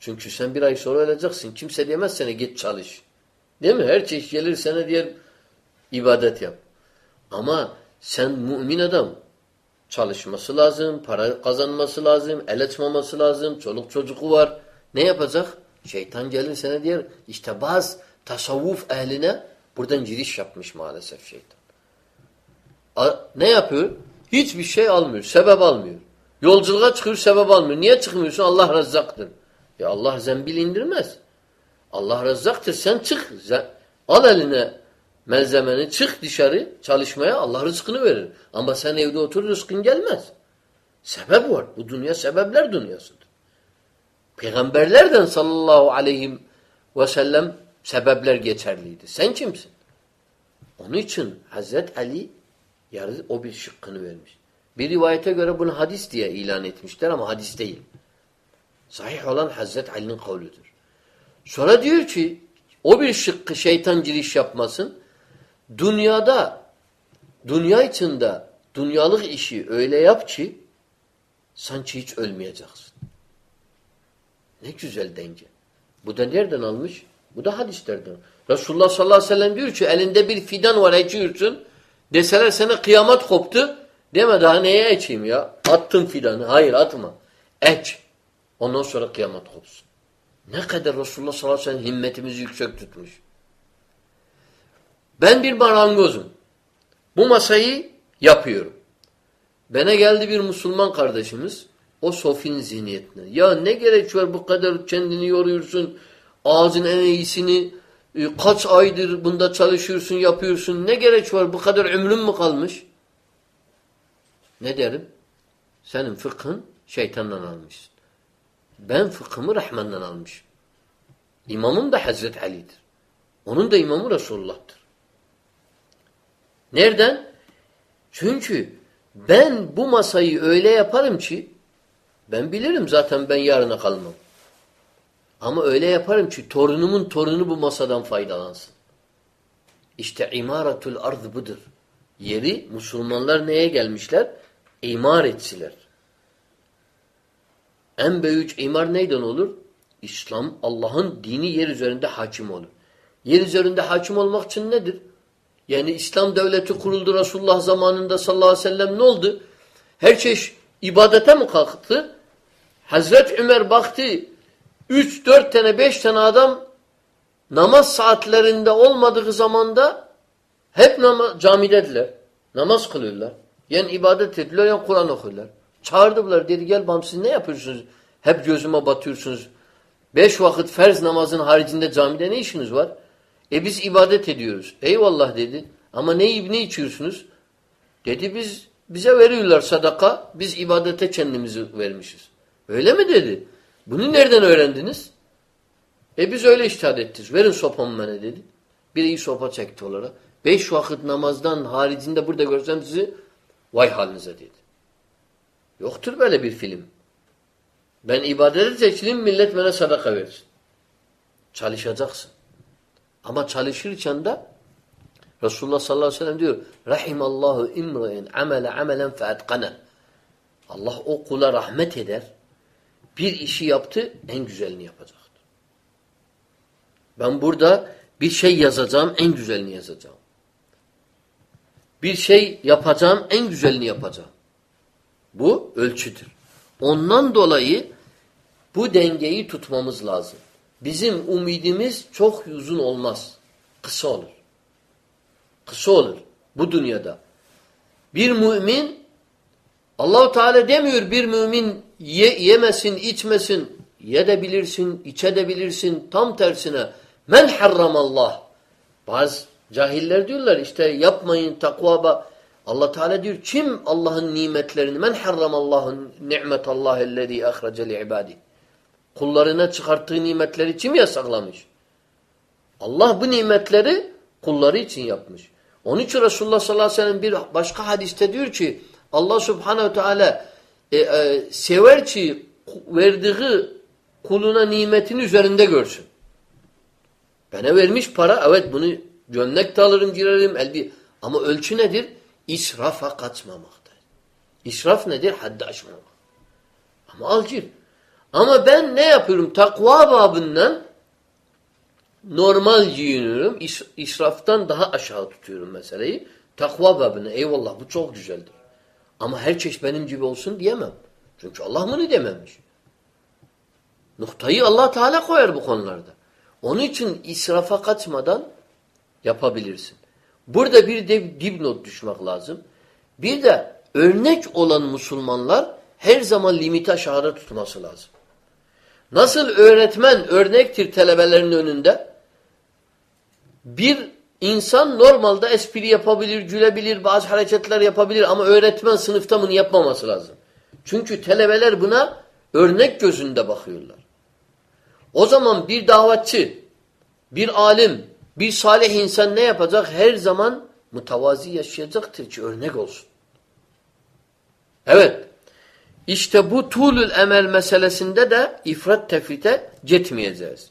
Çünkü sen bir ay sonra öleceksin. Kimse demez sana git çalış. Değil mi? Her çeşit gelir sana diğer ibadet yap. Ama sen mümin adam çalışması lazım, para kazanması lazım, el açmaması lazım, çoluk çocuğu var. Ne yapacak? Şeytan gelir sana diyor. İşte bazı tasavvuf ehline buradan giriş yapmış maalesef şeytan. Ne yapıyor? Hiçbir şey almıyor, sebep almıyor. Yolculuğa çıkıyor, sebep almıyor. Niye çıkmıyorsun? Allah rezzaktır. Ya Allah zembil indirmez. Allah rezzaktır. Sen çık. Al eline malzemeni, çık dışarı çalışmaya. Allah rızkını verir. Ama sen evde otur rızkın gelmez. Sebep var. Bu dünya sebepler dünyasıdır. Peygamberlerden sallallahu aleyhi ve sellem sebepler geçerliydi. Sen kimsin? Onun için Hazret Ali yarı o bir şıkkını vermiş. Bir rivayete göre bunu hadis diye ilan etmişler ama hadis değil. Sahih olan Hazret Ali'nin kavludur. Sonra diyor ki o bir şıkkı şeytan giriş yapmasın. Dünyada dünya içinde dünyalık işi öyle yap ki sanki hiç ölmeyeceksin. Ne güzel denge. Bu da nereden almış? Bu da hadislerden. Resulullah sallallahu aleyhi ve sellem diyor ki elinde bir fidan var ekiyorsun. Deseler sana kıyamet koptu. Deme daha neye ekeyim ya? Attım fidanı. Hayır atma. Ek. Ondan sonra kıyamet kopsun. Ne kadar Resulullah sallallahu aleyhi ve sellem himmetimizi yüksek tutmuş. Ben bir marangozum. Bu masayı yapıyorum. Bana geldi bir Müslüman kardeşimiz. O Sofin zihniyetine. Ya ne gerek var bu kadar kendini yoruyorsun. Ağzın en iyisini e, kaç aydır bunda çalışıyorsun, yapıyorsun. Ne gerek var? Bu kadar ömrün mü kalmış? Ne derim? Senin fıkhın şeytandan almışsın. Ben fıkhımı Rahman'dan almışım. İmamım da Hazreti Ali'dir. Onun da imamı Resulullah'tır. Nereden? Çünkü ben bu masayı öyle yaparım ki ben bilirim zaten ben yarına kalmam. Ama öyle yaparım ki torunumun torunu bu masadan faydalansın. İşte imaratul ard budur. Yeri Müslümanlar neye gelmişler? İmar etsiler. En büyük imar neyden olur? İslam, Allah'ın dini yer üzerinde hakim olur. Yer üzerinde hakim olmak için nedir? Yani İslam devleti kuruldu Resulullah zamanında sallallahu aleyhi ve sellem ne oldu? Her çeşit ibadete mi kalktı? Hazret Ömer baktı üç, dört tane, beş tane adam namaz saatlerinde olmadığı zamanda hep nama camidediler. Namaz kılıyorlar. Yani ibadet ediyorlar, yani Kur'an okuyorlar. Çağırdılar dedi gel bam siz ne yapıyorsunuz? Hep gözüme batıyorsunuz. Beş vakit ferz namazın haricinde camide ne işiniz var? E biz ibadet ediyoruz. Eyvallah dedi. Ama ne ne içiyorsunuz? Dedi biz bize veriyorlar sadaka. Biz ibadete kendimizi vermişiz. Öyle mi dedi? Bunu nereden öğrendiniz? E biz öyle iştihad ettik. Verin sopamı bana dedi. Bir iyi sopa çekti olarak. Beş vakit namazdan haricinde burada görsem sizi vay halinize dedi. Yoktur böyle bir film. Ben ibadete seçilim millet bana sadaka versin. Çalışacaksın. Ama çalışırken de Resulullah sallallahu aleyhi ve sellem diyor Rahimallahu imre'in amele amelen feetkana Allah o kula rahmet eder. Bir işi yaptı en güzelini yapacaktır. Ben burada bir şey yazacağım en güzelini yazacağım. Bir şey yapacağım en güzelini yapacağım. Bu ölçüdür. Ondan dolayı bu dengeyi tutmamız lazım. Bizim umidimiz çok uzun olmaz. Kısa olur. Kısa olur bu dünyada. Bir mümin Allahu Teala demiyor bir mümin ye, yemesin, içmesin. Yedebilirsin, içedebilirsin. Tam tersine men harramallah. Bazı cahiller diyorlar işte yapmayın takva. Allah Teala diyor kim Allah'ın nimetlerini men harramallahu ni'metallahi ellezî ahrace li ibadi. Kullarına çıkarttığı nimetleri kim yasaklamış? Allah bu nimetleri kulları için yapmış. Onun için Resulullah sallallahu aleyhi ve sellem bir başka hadiste diyor ki Allah subhanehu teala e, e, sever ki verdiği kuluna nimetini üzerinde görsün. Bana vermiş para evet bunu gömlek de alırım girerim elbi. Ama ölçü nedir? İsrafa kaçmamaktır. İsraf nedir? Haddi aşmamak. Ama al gir. Ama ben ne yapıyorum? Takva babından normal giyiniyorum. İs israftan daha aşağı tutuyorum meseleyi. Takva babına. Eyvallah bu çok güzeldir. Ama her çeşit benim gibi olsun diyemem. Çünkü Allah bunu dememiş. Noktayı Allah Teala koyar bu konularda. Onun için israfa kaçmadan yapabilirsin. Burada bir de dipnot düşmek lazım. Bir de örnek olan Müslümanlar her zaman limiti aşağıda tutması lazım. Nasıl öğretmen örnektir talebelerin önünde? Bir insan normalde espri yapabilir, gülebilir, bazı hareketler yapabilir ama öğretmen sınıfta bunu yapmaması lazım. Çünkü talebeler buna örnek gözünde bakıyorlar. O zaman bir davetçi, bir alim, bir salih insan ne yapacak? Her zaman mütevazi yaşayacaktır ki örnek olsun. Evet. İşte bu tulül emel meselesinde de ifrat tefrite gitmeyeceğiz.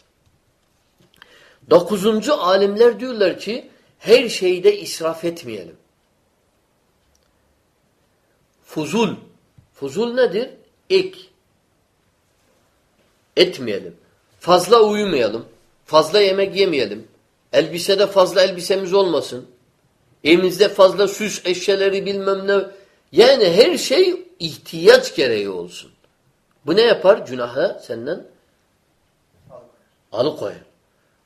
Dokuzuncu alimler diyorlar ki her şeyde israf etmeyelim. Fuzul. Fuzul nedir? Ek. Etmeyelim. Fazla uyumayalım. Fazla yemek yemeyelim. Elbisede fazla elbisemiz olmasın. Evimizde fazla süs eşyaları bilmem ne. Yani her şey ihtiyaç gereği olsun. Bu ne yapar? Günahı senden alıkoyar.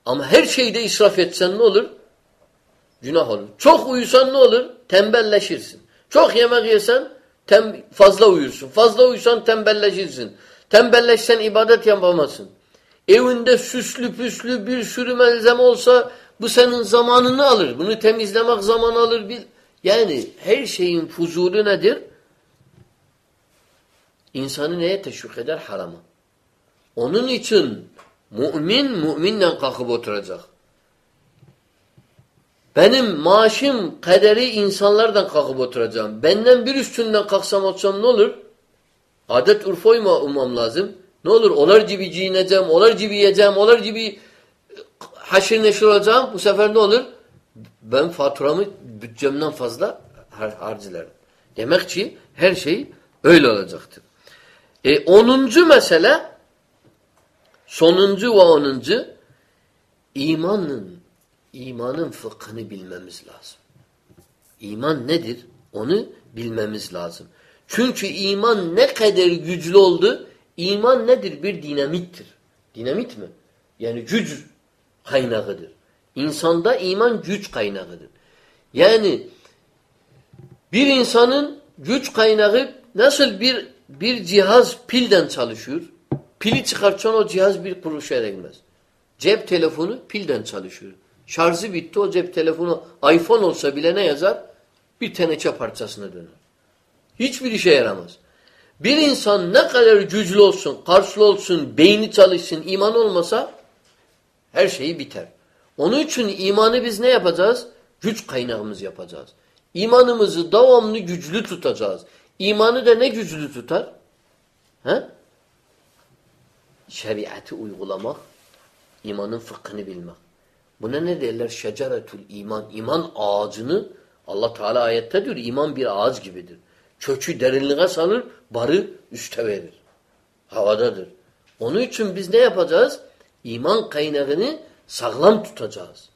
Ama her şeyde israf etsen ne olur? Günah olur. Çok uyusan ne olur? Tembelleşirsin. Çok yemek yesen tem fazla uyursun. Fazla uyusan tembelleşirsin. Tembelleşsen ibadet yapamazsın. Evinde süslü püslü bir sürü malzeme olsa bu senin zamanını alır. Bunu temizlemek zaman alır. Yani her şeyin fuzulu nedir? İnsanı neye teşvik eder? Harama. Onun için mümin müminle kalkıp oturacak. Benim maaşım, kaderi insanlardan kalkıp oturacağım. Benden bir üstünden kalksam otursam ne olur? Adet urf uymam lazım. Ne olur? Olar gibi giyineceğim, olar gibi yiyeceğim, olar gibi haşir neşir olacağım. Bu sefer ne olur? Ben faturamı bütçemden fazla har harcılarım. Demek ki her şey öyle olacaktır. E, onuncu mesele sonuncu ve onuncu imanın imanın fıkhını bilmemiz lazım. İman nedir? Onu bilmemiz lazım. Çünkü iman ne kadar güçlü oldu? İman nedir? Bir dinamittir. Dinamit mi? Yani güç kaynağıdır. İnsanda iman güç kaynağıdır. Yani bir insanın güç kaynağı nasıl bir bir cihaz pilden çalışıyor. Pili çıkartsan o cihaz bir kuruşa ermez. Cep telefonu pilden çalışıyor. Şarjı bitti o cep telefonu iPhone olsa bile ne yazar? Bir teneçe parçasına döner. Hiçbir işe yaramaz. Bir insan ne kadar güçlü olsun, karşılı olsun, beyni çalışsın, iman olmasa her şeyi biter. Onun için imanı biz ne yapacağız? Güç kaynağımız yapacağız. İmanımızı devamlı güçlü tutacağız. İmanı da ne güçlü tutar? He? Şeriatı uygulamak, imanın fıkhını bilmek. Buna ne derler? Şeceretül iman. İman ağacını Allah Teala ayette diyor iman bir ağaç gibidir. Kökü derinliğe salır, barı üste verir. Havadadır. Onun için biz ne yapacağız? İman kaynağını sağlam tutacağız.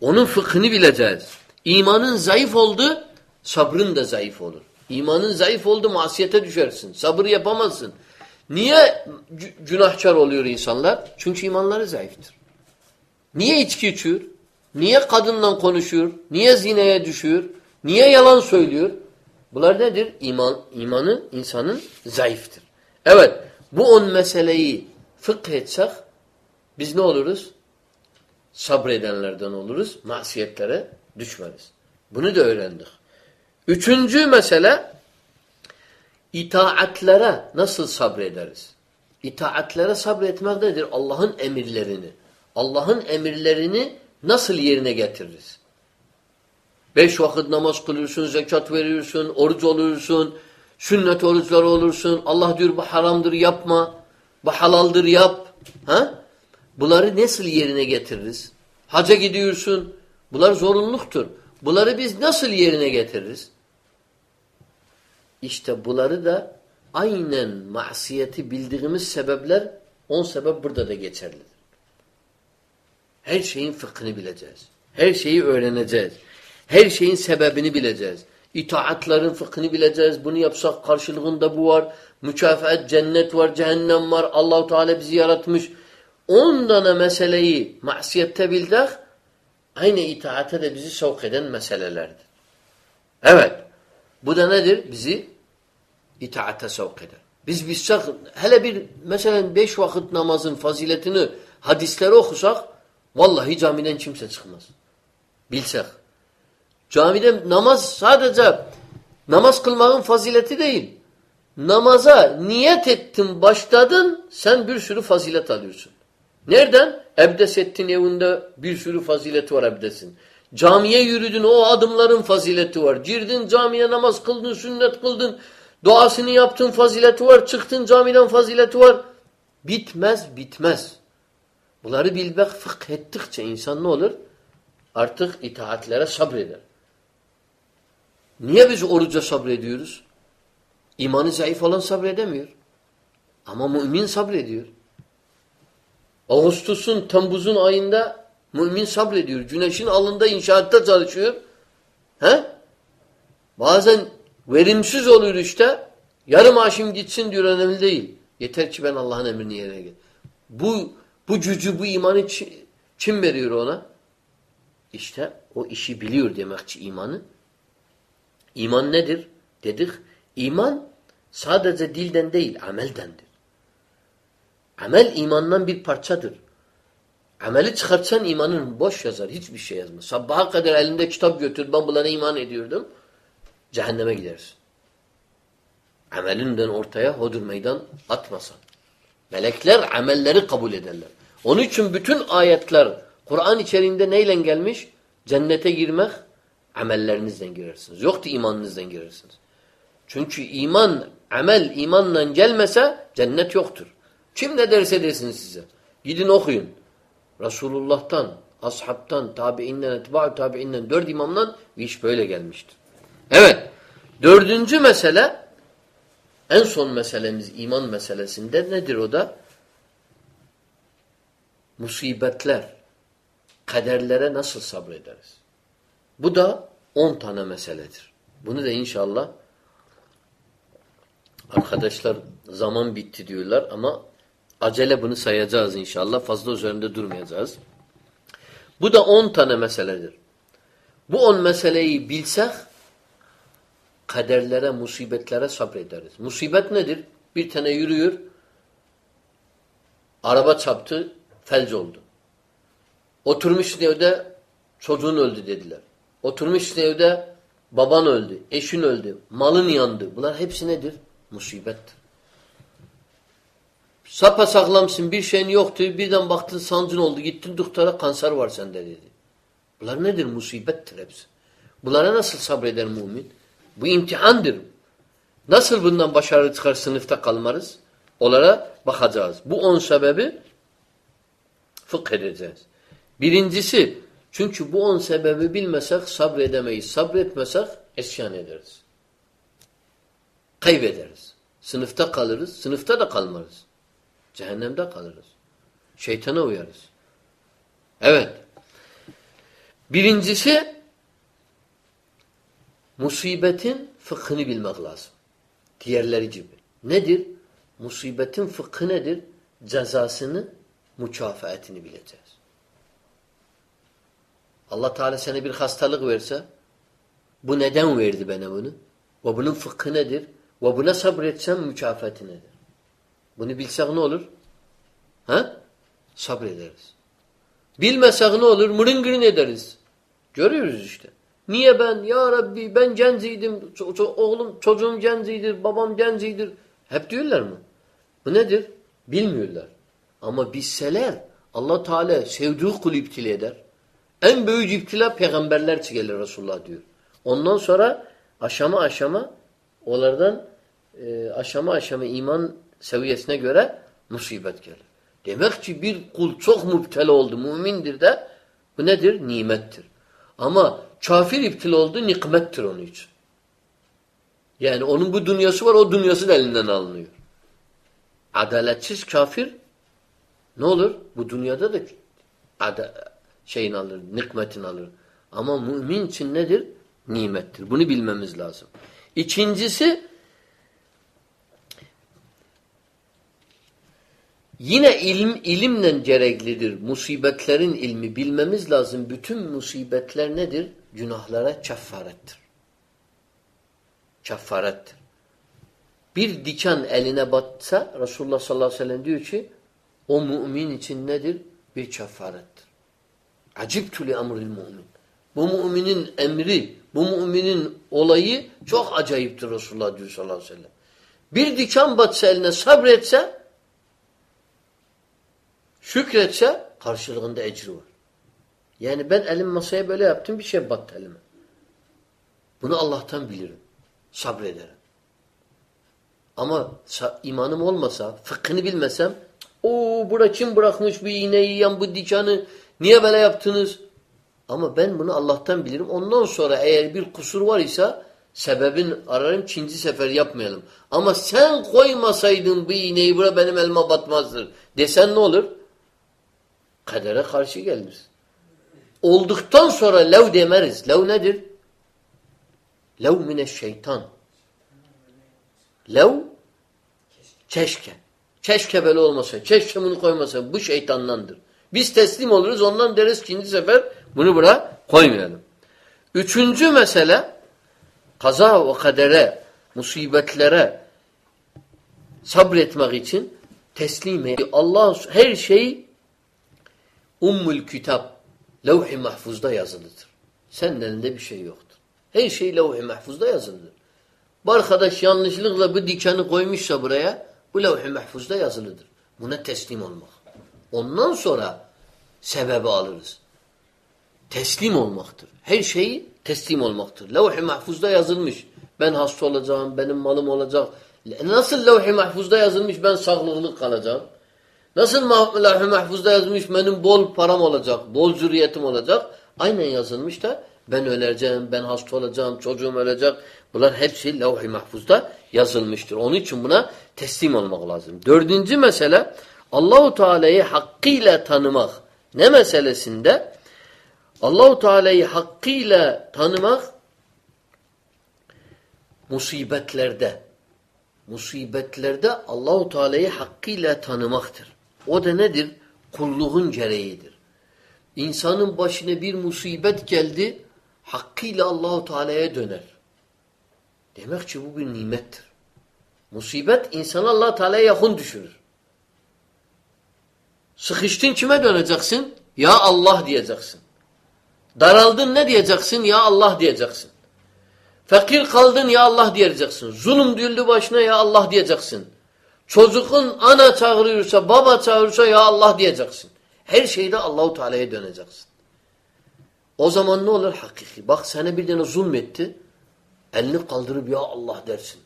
Onun fıkhını bileceğiz. İmanın zayıf oldu, sabrın da zayıf olur. İmanın zayıf oldu, masiyete düşersin. Sabır yapamazsın. Niye günahkar oluyor insanlar? Çünkü imanları zayıftır. Niye içki içiyor? Niye kadından konuşuyor? Niye zineye düşüyor? Niye yalan söylüyor? Bunlar nedir? İman, imanı insanın zayıftır. Evet, bu on meseleyi fıkh etsek biz ne oluruz? Sabredenlerden oluruz, masiyetlere düşmeriz. Bunu da öğrendik. Üçüncü mesele itaatlere nasıl sabrederiz? İtaatlere sabretmek nedir? Allah'ın emirlerini. Allah'ın emirlerini nasıl yerine getiririz? Beş vakit namaz kılıyorsun, zekat veriyorsun, oruç olursun, sünnet oruçları olursun. Allah diyor bu haramdır yapma, bu halaldır yap. Ha? Bunları nasıl yerine getiririz? Haca gidiyorsun. Bunlar zorunluluktur. Bunları biz nasıl yerine getiririz? İşte bunları da aynen masiyeti bildiğimiz sebepler on sebep burada da geçerlidir. Her şeyin fıkhını bileceğiz. Her şeyi öğreneceğiz. Her şeyin sebebini bileceğiz. İtaatların fıkhını bileceğiz. Bunu yapsak karşılığında bu var. Mükafat, cennet var, cehennem var. Allahu Teala bizi yaratmış. On tane meseleyi masiyette bildik. Aynı itaate de bizi sevk eden meselelerdir. Evet. Bu da nedir? Bizi itaate sevk eder. Biz bilsek, hele bir mesela beş vakit namazın faziletini hadisleri okusak vallahi camiden kimse çıkmaz. Bilsek. Camide namaz sadece namaz kılmanın fazileti değil. Namaza niyet ettin, başladın, sen bir sürü fazilet alıyorsun. Nereden? Ebdes ettin evinde bir sürü fazileti var ebdesin. Camiye yürüdün o adımların fazileti var. Girdin camiye namaz kıldın, sünnet kıldın. Duasını yaptın fazileti var. Çıktın camiden fazileti var. Bitmez bitmez. Bunları bilmek fıkh ettikçe insan ne olur? Artık itaatlere sabreder. Niye biz oruca sabrediyoruz? İmanı zayıf olan sabredemiyor. Ama mümin sabrediyor. Ağustos'un, Temmuz'un ayında mümin sabrediyor. Güneşin alında inşaatta çalışıyor. He? Bazen verimsiz olur işte. Yarım maaşım gitsin diyor önemli değil. Yeter ki ben Allah'ın emrini yerine get. Bu bu gücü, bu imanı kim veriyor ona? İşte o işi biliyor demek ki imanı. İman nedir? Dedik. İman sadece dilden değil, ameldendir. Amel imandan bir parçadır. Ameli çıkartsan imanın boş yazar. Hiçbir şey yazmaz. Sabaha kadar elinde kitap götür. Ben bunlara iman ediyordum. Cehenneme gidersin. Amelinden ortaya hodur meydan atmasan. Melekler amelleri kabul ederler. Onun için bütün ayetler Kur'an içerisinde neyle gelmiş? Cennete girmek amellerinizden girersiniz. Yoktu imanınızdan girersiniz. Çünkü iman, amel imanla gelmese cennet yoktur. Kim ne derse desin size. Gidin okuyun. Resulullah'tan, ashabtan, tabiinden, etba'u tabiinden, dört imamdan iş böyle gelmiştir. Evet. Dördüncü mesele en son meselemiz iman meselesinde nedir o da? Musibetler, kaderlere nasıl sabrederiz? Bu da on tane meseledir. Bunu da inşallah arkadaşlar zaman bitti diyorlar ama acele bunu sayacağız inşallah. Fazla üzerinde durmayacağız. Bu da on tane meseledir. Bu on meseleyi bilsek kaderlere, musibetlere sabrederiz. Musibet nedir? Bir tane yürüyor, araba çarptı, felç oldu. Oturmuş evde çocuğun öldü dediler. Oturmuş evde baban öldü, eşin öldü, malın yandı. Bunlar hepsi nedir? Musibettir. Sapa sağlamsın bir şeyin yoktu. Birden baktın sancın oldu. Gittin doktora kanser var sende dedi. Bunlar nedir? Musibettir hepsi. Bunlara nasıl sabreder mümin? Bu imtihandır. Nasıl bundan başarılı çıkar sınıfta kalmarız? Onlara bakacağız. Bu on sebebi fıkh edeceğiz. Birincisi çünkü bu on sebebi bilmesek sabredemeyiz. Sabretmesek esyan ederiz. Kaybederiz. Sınıfta kalırız. Sınıfta da kalmarız. Cehennemde kalırız. Şeytana uyarız. Evet. Birincisi musibetin fıkhını bilmek lazım. Diğerleri gibi. Nedir? Musibetin fıkhı nedir? Cezasını, mükafatını bileceğiz. Allah Teala sana bir hastalık verse bu neden verdi bana bunu? Ve bunun fıkhı nedir? Ve buna sabretsem mükafatı nedir? Bunu bilsek ne olur? Ha? Sabrederiz. Bilmesek ne olur? Mırıngırın ederiz. Görüyoruz işte. Niye ben? Ya Rabbi ben genciydim. Ço ço oğlum çocuğum gencidir. Babam gencidir. Hep diyorlar mı? Bu nedir? Bilmiyorlar. Ama bilseler Allah Teala sevdiği kul iptile eder. En büyük iptila peygamberler gelir Resulullah diyor. Ondan sonra aşama aşama onlardan e, aşama aşama iman seviyesine göre musibet gelir. Demek ki bir kul çok müptela oldu, mümindir de bu nedir? Nimettir. Ama kafir iptil oldu, nikmettir onun için. Yani onun bu dünyası var, o dünyası da elinden alınıyor. Adaletsiz kafir ne olur? Bu dünyada da şeyin alır, nikmetin alır. Ama mümin için nedir? Nimettir. Bunu bilmemiz lazım. İkincisi Yine ilim ilimle gereklidir. Musibetlerin ilmi bilmemiz lazım. Bütün musibetler nedir? Günahlara keffarettir. Keffarettir. Bir diken eline batsa Resulullah sallallahu aleyhi ve sellem diyor ki o mümin için nedir? Bir keffarettir. Acibtu li emril mümin. Bu müminin emri, bu müminin olayı çok acayiptir Resulullah diyor sallallahu aleyhi ve sellem. Bir diken batsa eline sabretse Şükretse karşılığında ecri var. Yani ben elim masaya böyle yaptım bir şey battı elime. Bunu Allah'tan bilirim. Sabrederim. Ama imanım olmasa, fıkhını bilmesem o bura kim bırakmış bu iğneyi yan bu dikanı niye böyle yaptınız? Ama ben bunu Allah'tan bilirim. Ondan sonra eğer bir kusur var ise sebebin ararım ikinci sefer yapmayalım. Ama sen koymasaydın bu iğneyi bura benim elma batmazdır desen ne olur? Kadere karşı geliriz. Olduktan sonra lev demeriz. Lev nedir? Lev mineşşeytan. Lev keşke. Keşke böyle olmasa. Keşke bunu koymasa. Bu şeytandandır. Biz teslim oluruz. Ondan deriz ikinci sefer bunu bura koymayalım. Üçüncü mesele kaza ve kadere, musibetlere sabretmek için teslim Allah her şeyi Ummul kitap levh-i mahfuzda yazılıdır. Senin elinde bir şey yoktur. Her şey levh-i mahfuzda yazılıdır. Bu arkadaş yanlışlıkla bu dikanı koymuşsa buraya bu levh-i mahfuzda yazılıdır. Buna teslim olmak. Ondan sonra sebebi alırız. Teslim olmaktır. Her şeyi teslim olmaktır. Levh-i mahfuzda yazılmış. Ben hasta olacağım, benim malım olacak. Nasıl levh-i mahfuzda yazılmış ben sağlıklı kalacağım? Nasıl levh-i mahfuzda yazılmış benim bol param olacak, bol zürriyetim olacak? Aynen yazılmış da ben öleceğim, ben hasta olacağım, çocuğum ölecek. Bunlar hepsi levh-i mahfuzda yazılmıştır. Onun için buna teslim olmak lazım. Dördüncü mesele Allahu Teala'yı hakkıyla tanımak. Ne meselesinde? Allahu Teala'yı hakkıyla tanımak musibetlerde musibetlerde Allahu Teala'yı hakkıyla tanımaktır. O da nedir? Kulluğun gereğidir. İnsanın başına bir musibet geldi, hakkıyla Allahu Teala'ya döner. Demek ki bu bir nimettir. Musibet insanı Allah Teala'ya yakın düşürür. Sıkıştın kime döneceksin? Ya Allah diyeceksin. Daraldın ne diyeceksin? Ya Allah diyeceksin. Fakir kaldın ya Allah diyeceksin. Zulüm düldü başına ya Allah diyeceksin. Çocuğun ana çağırıyorsa, baba çağırıyorsa ya Allah diyeceksin. Her şeyde Allahu Teala'ya döneceksin. O zaman ne olur? Hakiki. Bak sana bir tane zulmetti. Elini kaldırıp ya Allah dersin.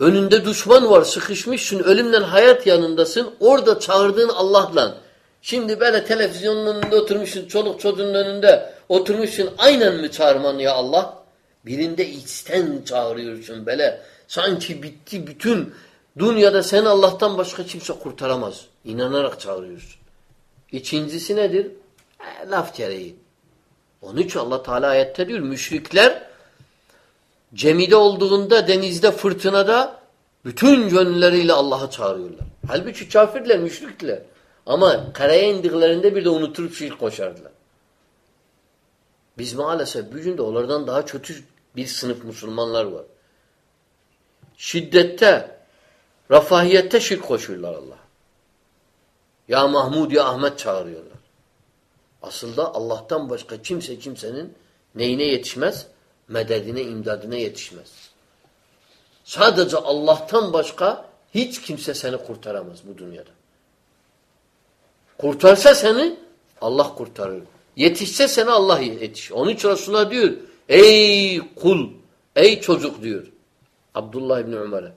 Önünde düşman var, sıkışmışsın, ölümden hayat yanındasın. Orada çağırdığın Allah'la. Şimdi böyle televizyonun önünde oturmuşsun, çoluk çocuğun önünde oturmuşsun. Aynen mi çağırman ya Allah? Birinde içten çağırıyorsun böyle. Sanki bitti bütün dünyada seni Allah'tan başka kimse kurtaramaz. İnanarak çağırıyorsun. İkincisi nedir? E, laf gereği. Onun için Allah Teala ayette diyor müşrikler cemide olduğunda denizde fırtınada bütün gönülleriyle Allah'a çağırıyorlar. Halbuki kafirler, müşrikler. Ama karaya indiklerinde bir de unuturup şirk koşardılar. Biz maalesef bugün de onlardan daha kötü bir sınıf Müslümanlar var. Şiddette, rafahiyette şirk koşuyorlar Allah. Ya Mahmud ya Ahmet çağırıyorlar. Aslında Allah'tan başka kimse kimsenin neyine yetişmez? Mededine, imdadına yetişmez. Sadece Allah'tan başka hiç kimse seni kurtaramaz bu dünyada. Kurtarsa seni Allah kurtarır. Yetişse seni Allah yetiş. Onun için Resulullah diyor ey kul, ey çocuk diyor. Abdullah İbni Umar'a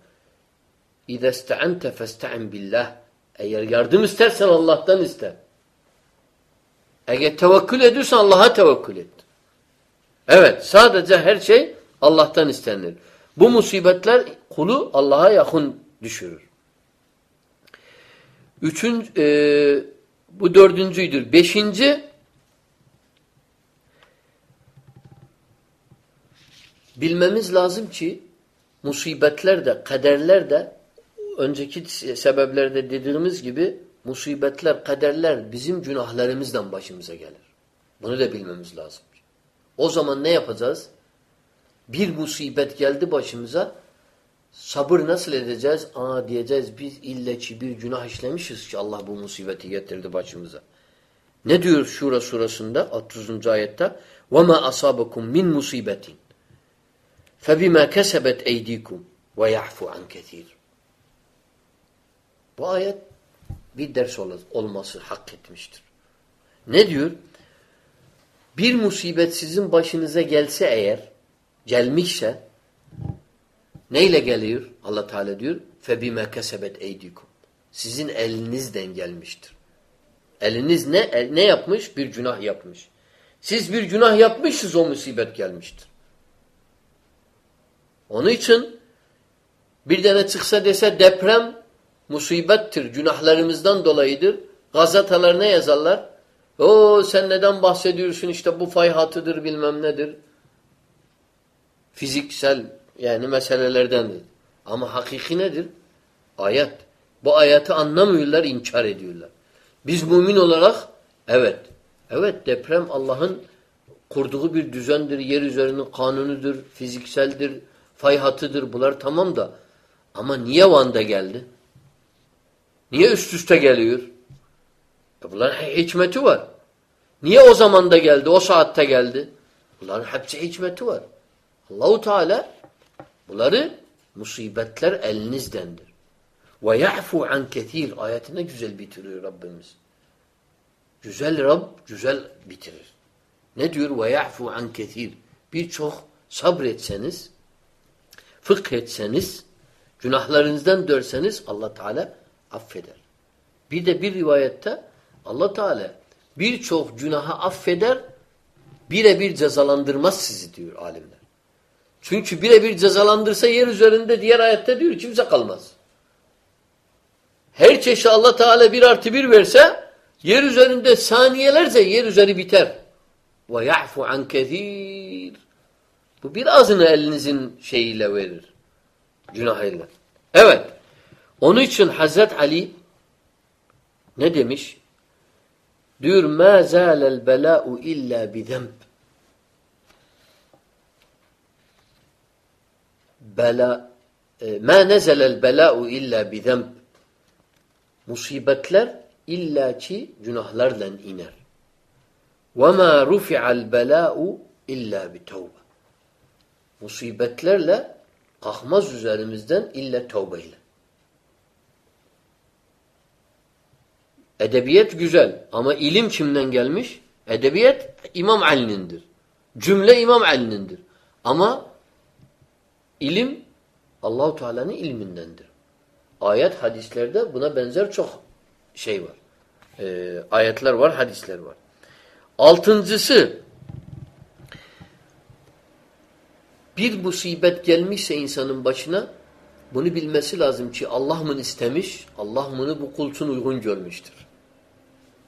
اِذَا اسْتَعَنْتَ فَاسْتَعِنْ billah. Eğer yardım istersen Allah'tan iste. Eğer tevekkül ediyorsan Allah'a tevekkül et. Evet sadece her şey Allah'tan istenir. Bu musibetler kulu Allah'a yakın düşürür. Üçüncü, e, bu dördüncüydür. Beşinci bilmemiz lazım ki musibetler de, kaderler de önceki sebeplerde dediğimiz gibi musibetler, kaderler bizim günahlarımızdan başımıza gelir. Bunu da bilmemiz lazım. O zaman ne yapacağız? Bir musibet geldi başımıza sabır nasıl edeceğiz? Aa diyeceğiz biz ille ki bir günah işlemişiz ki Allah bu musibeti getirdi başımıza. Ne diyor Şura surasında 30. ayette? وَمَا أَصَابَكُمْ مِنْ مُصِيبَةٍ فَبِمَا كَسَبَتْ اَيْدِيكُمْ وَيَعْفُ عَنْ كَثِيرٍ Bu ayet bir ders olması hak etmiştir. Ne diyor? Bir musibet sizin başınıza gelse eğer, gelmişse, neyle geliyor? Allah Teala diyor, فَبِمَا كَسَبَتْ اَيْدِيكُمْ Sizin elinizden gelmiştir. Eliniz ne ne yapmış? Bir günah yapmış. Siz bir günah yapmışsınız o musibet gelmiştir. Onun için bir tane çıksa dese deprem musibettir, günahlarımızdan dolayıdır. Gazeteler ne yazarlar? O sen neden bahsediyorsun işte bu fay hatıdır bilmem nedir. Fiziksel yani meselelerdendir. Ama hakiki nedir? Ayet. Bu ayeti anlamıyorlar, inkar ediyorlar. Biz mümin olarak evet. Evet deprem Allah'ın kurduğu bir düzendir, yer üzerinin kanunudur, fizikseldir, fay hatıdır. Bunlar tamam da ama niye Van'da geldi? Niye üst üste geliyor? E bunların hikmeti var. Niye o zamanda geldi, o saatte geldi? Bunların hepsi hikmeti var. Allahu Teala bunları musibetler elinizdendir. Ve ya'fu an ketir. Ayetine güzel bitiriyor Rabbimiz. Güzel Rab güzel bitirir. Ne diyor? Ve ya'fu an ketir. Birçok sabretseniz, fıkh etseniz, günahlarınızdan dörseniz Allah Teala affeder. Bir de bir rivayette Allah Teala birçok günahı affeder, birebir cezalandırmaz sizi diyor alimler. Çünkü birebir cezalandırsa yer üzerinde diğer ayette diyor kimse kalmaz. Her çeşit Allah Teala bir artı bir verse yer üzerinde saniyelerce yer üzeri biter. Ve ya'fu an. Bu birazını elinizin şeyiyle verir. Günahıyla. Evet. Onun için Hazret Ali ne demiş? Diyor ma zalel bela'u illa bi zemb. Bela e, ma nezelel bela'u illa bi zemb. Musibetler illaki günahlarla iner. Ve ma rufi'al bela'u illa bi tevbe. Musibetlerle kalkmaz üzerimizden illa tövbeyle. Edebiyet güzel ama ilim kimden gelmiş? Edebiyet İmam Ali'nindir. Cümle İmam Ali'nindir. Ama ilim Allahu Teala'nın ilmindendir. Ayet hadislerde buna benzer çok şey var. Ee, ayetler var, hadisler var. Altıncısı bir musibet gelmişse insanın başına bunu bilmesi lazım ki Allah mı istemiş, Allah bunu bu kulçun uygun görmüştür.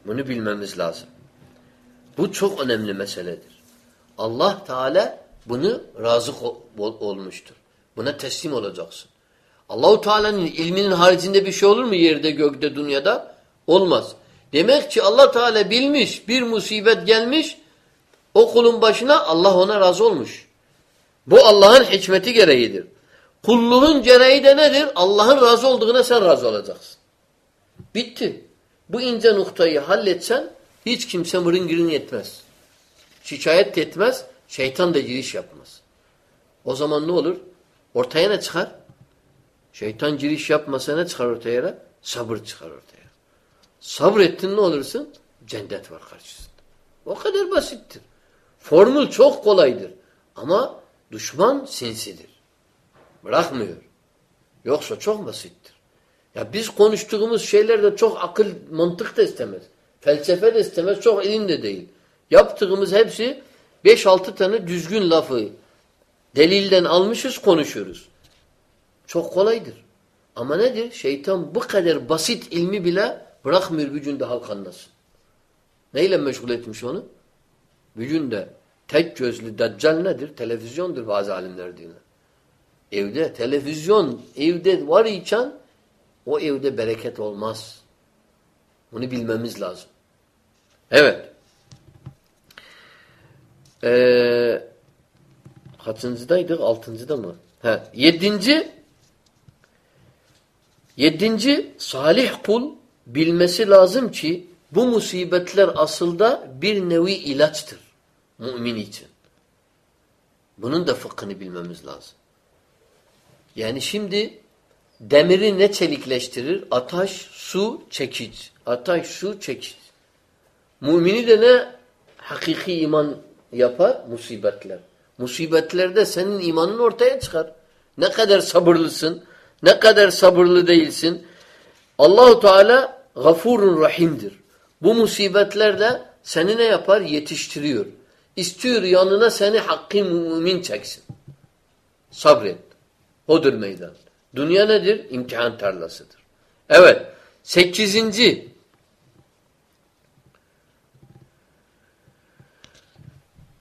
Bunu bilmemiz lazım. Bu çok önemli meseledir. Allah Teala bunu razı olmuştur. Buna teslim olacaksın. Allahu Teala'nın ilminin haricinde bir şey olur mu yerde, gökte, dünyada? Olmaz. Demek ki Allah Teala bilmiş, bir musibet gelmiş, o kulun başına Allah ona razı olmuş. Bu Allah'ın hikmeti gereğidir. Kulluğun gereği de nedir? Allah'ın razı olduğuna sen razı olacaksın. Bitti. Bu ince noktayı halletsen hiç kimse mırın girin etmez. Şikayet etmez, şeytan da giriş yapmaz. O zaman ne olur? Ortaya ne çıkar? Şeytan giriş yapmasa ne çıkar ortaya? Sabır çıkar ortaya. Sabrettin ne olursun? Cennet var karşısında. O kadar basittir. Formül çok kolaydır. Ama düşman sinsidir. Bırakmıyor. Yoksa çok basittir. Ya biz konuştuğumuz şeyler de çok akıl, mantık da istemez. Felsefe de istemez, çok ilim de değil. Yaptığımız hepsi beş altı tane düzgün lafı delilden almışız konuşuyoruz. Çok kolaydır. Ama nedir? Şeytan bu kadar basit ilmi bile bırakmıyor bir günde halk anlasın. Neyle meşgul etmiş onu? Bir tek gözlü deccal nedir? Televizyondur bazı alimler diyorlar. Evde televizyon evde var iken o evde bereket olmaz. Bunu bilmemiz lazım. Evet. Ee, kaçıncıdaydık? Altıncıda mı? He. Yedinci Yedinci salih kul bilmesi lazım ki bu musibetler aslında bir nevi ilaçtır mümin için. Bunun da fıkhını bilmemiz lazım. Yani şimdi demiri ne çelikleştirir? Ataş, su, çekiç. Ataş, su, çekiç. Mümini de ne? Hakiki iman yapar? Musibetler. Musibetlerde senin imanın ortaya çıkar. Ne kadar sabırlısın, ne kadar sabırlı değilsin. Allahu Teala gafurun rahimdir. Bu musibetlerde seni ne yapar? Yetiştiriyor. İstiyor yanına seni hakkı mümin çeksin. Sabret. Odur meydan. Dünya nedir? İmtihan tarlasıdır. Evet. Sekizinci.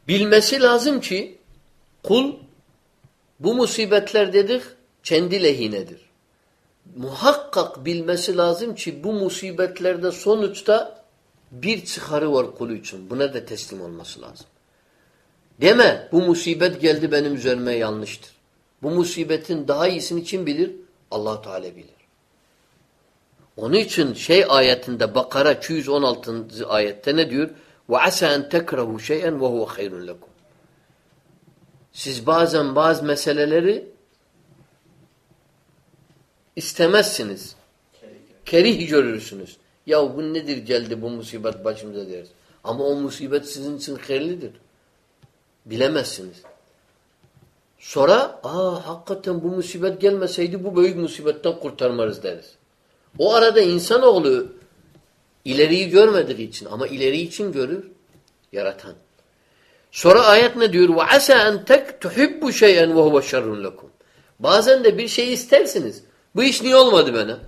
Bilmesi lazım ki kul bu musibetler dedik kendi lehinedir. Muhakkak bilmesi lazım ki bu musibetlerde sonuçta bir çıkarı var kulu için. Buna da teslim olması lazım. Deme bu musibet geldi benim üzerime yanlıştır. Bu musibetin daha iyisini kim bilir? allah Teala bilir. Onun için şey ayetinde Bakara 216. ayette ne diyor? وَعَسَى اَنْ تَكْرَهُ شَيْئًا وَهُوَ خَيْرٌ لَكُمْ Siz bazen bazı meseleleri istemezsiniz. kerih görürsünüz. Ya bu nedir geldi bu musibet başımıza deriz. Ama o musibet sizin için hayırlıdır. Bilemezsiniz. Sonra aa hakikaten bu musibet gelmeseydi bu büyük musibetten kurtarmarız deriz. O arada insanoğlu ileriyi görmediği için ama ileri için görür yaratan. Sonra ayet ne diyor? Ve asa en tek tuhibbu şey'en ve huve şerrun lekum. Bazen de bir şey istersiniz. Bu iş niye olmadı bana?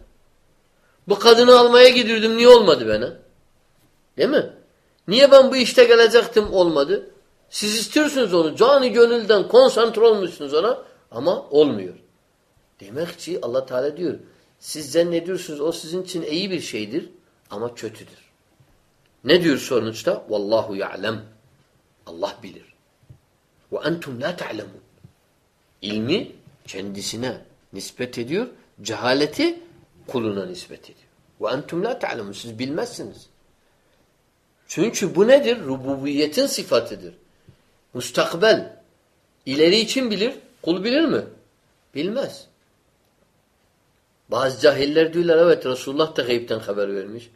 Bu kadını almaya gidiyordum niye olmadı bana? Değil mi? Niye ben bu işte gelecektim olmadı? Siz istiyorsunuz onu. Canı gönülden konsantre olmuşsunuz ona ama olmuyor. Demek ki Allah Teala diyor siz zannediyorsunuz o sizin için iyi bir şeydir ama kötüdür. Ne diyor sonuçta? Vallahu ya'lem. Allah bilir. Ve entum la ta'lemun. İlmi kendisine nispet ediyor. Cehaleti kuluna nispet ediyor. Ve entum la ta'lemun. Siz bilmezsiniz. Çünkü bu nedir? Rububiyetin sıfatıdır. Mustakbel. İleri için bilir. Kul bilir mi? Bilmez. Bazı cahiller diyorlar evet Resulullah da gayipten haber vermiş.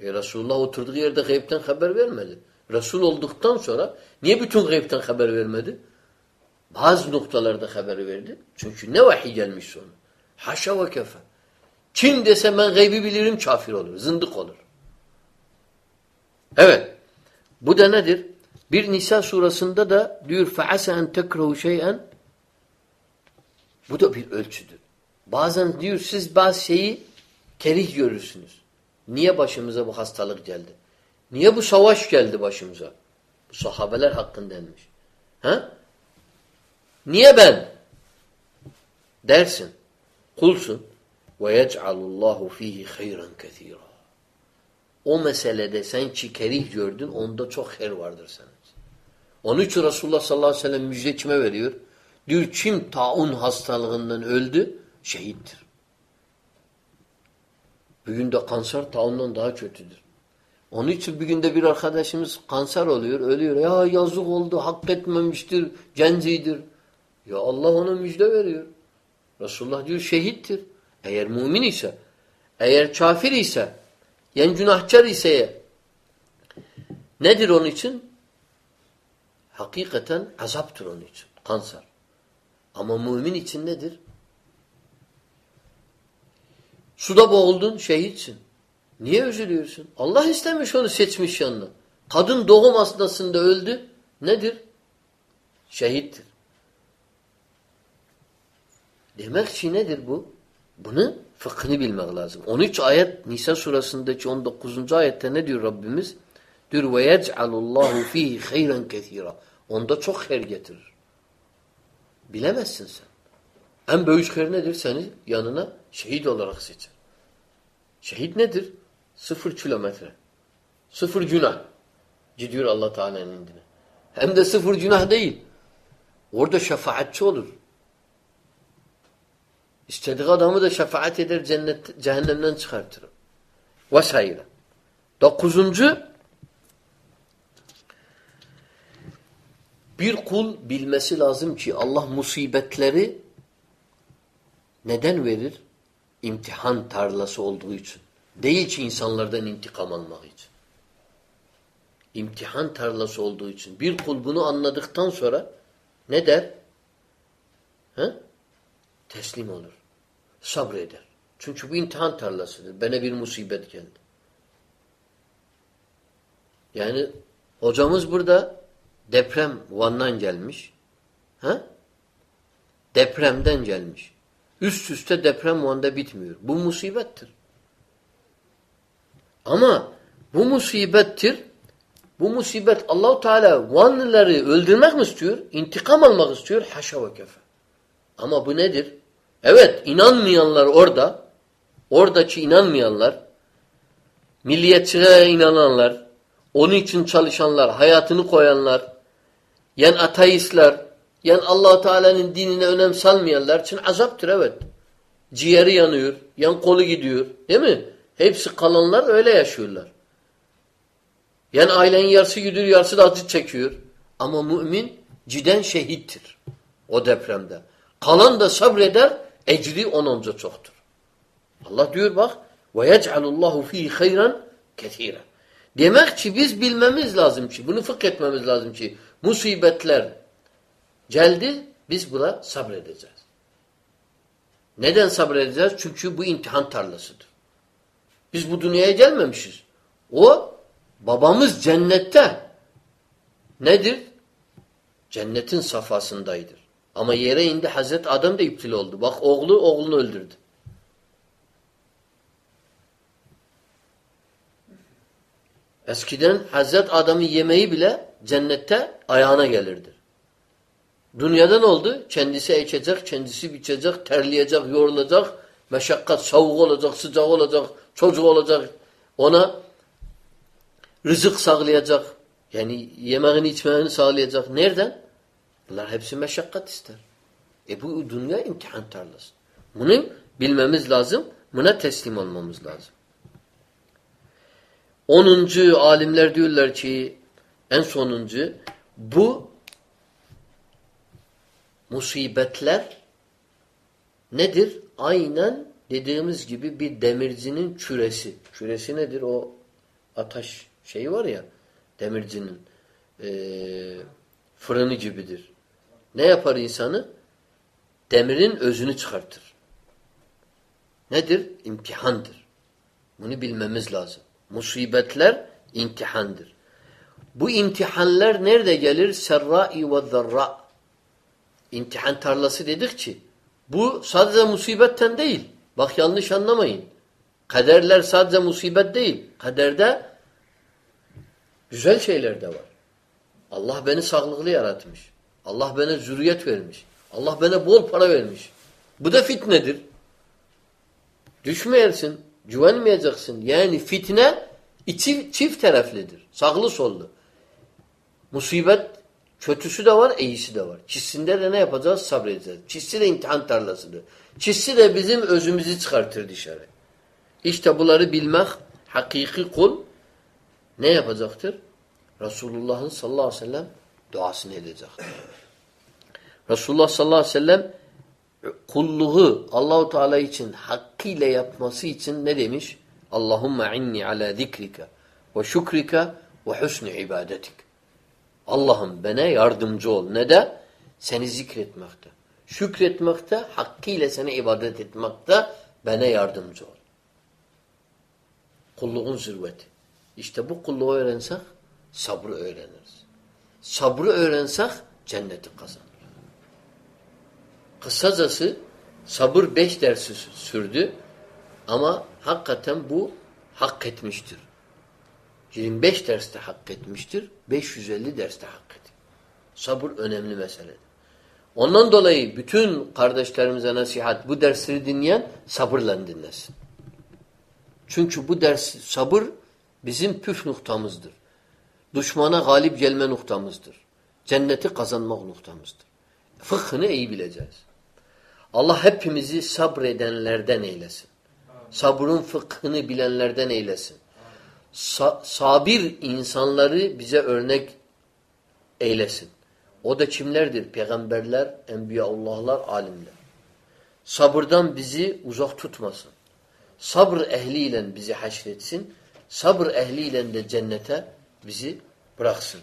E Resulullah oturduğu yerde gayipten haber vermedi. Resul olduktan sonra niye bütün gayipten haber vermedi? Bazı noktalarda haber verdi. Çünkü ne vahiy gelmiş sonra. Haşa ve kefe. Kim dese ben gaybi bilirim kafir olur. Zındık olur. Evet. Bu da nedir? Bir Nisa surasında da diyor fease en tekrehu şeyen bu da bir ölçüdür. Bazen diyor siz bazı şeyi kerih görürsünüz. Niye başımıza bu hastalık geldi? Niye bu savaş geldi başımıza? Bu sahabeler hakkında denmiş. Ha? Niye ben? Dersin. Kulsun. Ve yec'alullahu fihi hayran kethira. O meselede sen ki kerih gördün, onda çok her vardır senin. Onun için Resulullah sallallahu aleyhi ve sellem müjde kime veriyor? Diyor kim taun hastalığından öldü? Şehittir. Bugün de kanser taundan daha kötüdür. Onun için bir günde bir arkadaşımız kanser oluyor, ölüyor. Ya yazık oldu, hak etmemiştir, gencidir. Ya Allah ona müjde veriyor. Resulullah diyor şehittir. Eğer mümin ise, eğer kafir ise, yani günahkar ise nedir onun için? Hakikaten azaptır onun için. Kanser. Ama mümin için nedir? Suda boğuldun, şehitsin. Niye üzülüyorsun? Allah istemiş onu seçmiş yanına. Kadın doğum asnasında öldü. Nedir? Şehittir. Demek ki nedir bu? Bunu fıkhını bilmek lazım. 13 ayet Nisa surasındaki 19. ayette ne diyor Rabbimiz? Diyor ve yec'alullahu fihi hayran kesira. Onda çok her getirir. Bilemezsin sen. En büyük hayır nedir? Seni yanına şehit olarak seçer. Şehit nedir? Sıfır kilometre. Sıfır günah. Gidiyor Allah Teala'nın indine. Hem de sıfır günah değil. Orada şefaatçi olur. İstediği adamı da şefaat eder cennet, cehennemden çıkartır. Vesaire. Dokuzuncu bir kul bilmesi lazım ki Allah musibetleri neden verir? İmtihan tarlası olduğu için. Değil ki insanlardan intikam almak için. İmtihan tarlası olduğu için. Bir kul bunu anladıktan sonra ne der? He? Teslim olur. Sabreder. Çünkü bu imtihan tarlasıdır. Bana bir musibet geldi. Yani hocamız burada deprem Van'dan gelmiş. Ha? Depremden gelmiş. Üst üste deprem Van'da bitmiyor. Bu musibettir. Ama bu musibettir. Bu musibet Allahu Teala Vanlıları öldürmek mi istiyor? İntikam almak istiyor. Haşa ve kefe. Ama bu nedir? Evet inanmayanlar orada. Oradaki inanmayanlar milliyetçiliğe inananlar onun için çalışanlar, hayatını koyanlar yani ateistler yani allah Teala'nın dinine önem salmayanlar için azaptır evet. Ciğeri yanıyor, yan kolu gidiyor değil mi? Hepsi kalanlar öyle yaşıyorlar. Yani ailenin yarısı gidiyor, yarısı da acı çekiyor. Ama mümin ciden şehittir o depremde. Kalan da sabreder, ecri onunca çoktur. Allah diyor bak Ve yec'alullahu fihi hayran ketira. Demek ki biz bilmemiz lazım ki, bunu fıkh etmemiz lazım ki musibetler geldi, biz buna sabredeceğiz. Neden sabredeceğiz? Çünkü bu imtihan tarlasıdır. Biz bu dünyaya gelmemişiz. O babamız cennette. Nedir? Cennetin safhasındaydır. Ama yere indi Hazreti Adam da iptil oldu. Bak oğlu oğlunu öldürdü. Eskiden Hazreti Adam'ın yemeği bile cennette ayağına gelirdi. Dünyada ne oldu? Kendisi ekecek, kendisi biçecek, terleyecek, yorulacak, meşakkat, soğuk olacak, sıcak olacak, çocuk olacak. Ona rızık sağlayacak. Yani yemeğini içmeğini sağlayacak. Nereden? Bunlar hepsi meşakkat ister. E bu dünya imtihan tarlası. Bunu bilmemiz lazım. Buna teslim olmamız lazım. Onuncu alimler diyorlar ki en sonuncu bu musibetler nedir? Aynen dediğimiz gibi bir demircinin çüresi. Çüresi nedir? O ateş şeyi var ya demircinin e, fırını gibidir. Ne yapar insanı? Demirin özünü çıkartır. Nedir? İmtihandır. Bunu bilmemiz lazım. Musibetler imtihandır. Bu imtihanlar nerede gelir? Serra'i ve zarra. İmtihan tarlası dedik ki bu sadece musibetten değil. Bak yanlış anlamayın. Kaderler sadece musibet değil. Kaderde güzel şeyler de var. Allah beni sağlıklı yaratmış. Allah bana zürriyet vermiş. Allah bana bol para vermiş. Bu da fitnedir. Düşmeyersin. Güvenmeyeceksin. Yani fitne içi çift taraflıdır. Sağlı sollu. Musibet kötüsü de var, iyisi de var. Çizsinde de ne yapacağız? Sabredeceğiz. Çizsi de imtihan tarlasıdır. Çizsi de bizim özümüzü çıkartır dışarı. İşte bunları bilmek hakiki kul ne yapacaktır? Resulullah'ın sallallahu aleyhi ve sellem duasını edecektir. Resulullah sallallahu aleyhi ve sellem kulluğu Allahu Teala için hakkıyla yapması için ne demiş? Allahumme inni ala zikrika ve şükrika ve husnü ibadetik. Allah'ım bana yardımcı ol. Ne de? Seni zikretmekte. Şükretmekte, hakkıyla sana ibadet etmekte bana yardımcı ol. Kulluğun zirveti. İşte bu kulluğu öğrensek sabrı öğreniriz. Sabrı öğrensek cenneti kazanırız. Kısacası sabır beş dersi sürdü ama hakikaten bu hak etmiştir. 25 derste hak etmiştir. 550 derste hak etmiştir. Sabır önemli meseledir. Ondan dolayı bütün kardeşlerimize nasihat bu dersleri dinleyen sabırla dinlesin. Çünkü bu ders sabır bizim püf noktamızdır. Düşmana galip gelme noktamızdır. Cenneti kazanmak noktamızdır. Fıkhını iyi bileceğiz. Allah hepimizi sabredenlerden eylesin. Sabrın fıkhını bilenlerden eylesin. Sa sabir insanları bize örnek eylesin. O da kimlerdir? Peygamberler, enbiyaullahlar, alimler. Sabırdan bizi uzak tutmasın. Sabır ehliyle bizi haşretsin. Sabır ehliyle de cennete bizi bıraksın.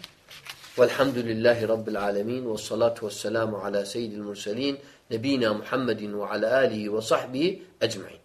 Velhamdülillahi Rabbil alemin ve salatu ve selamu ala seyyidil murselin nebina Muhammedin ve ala alihi ve sahbihi ecmain.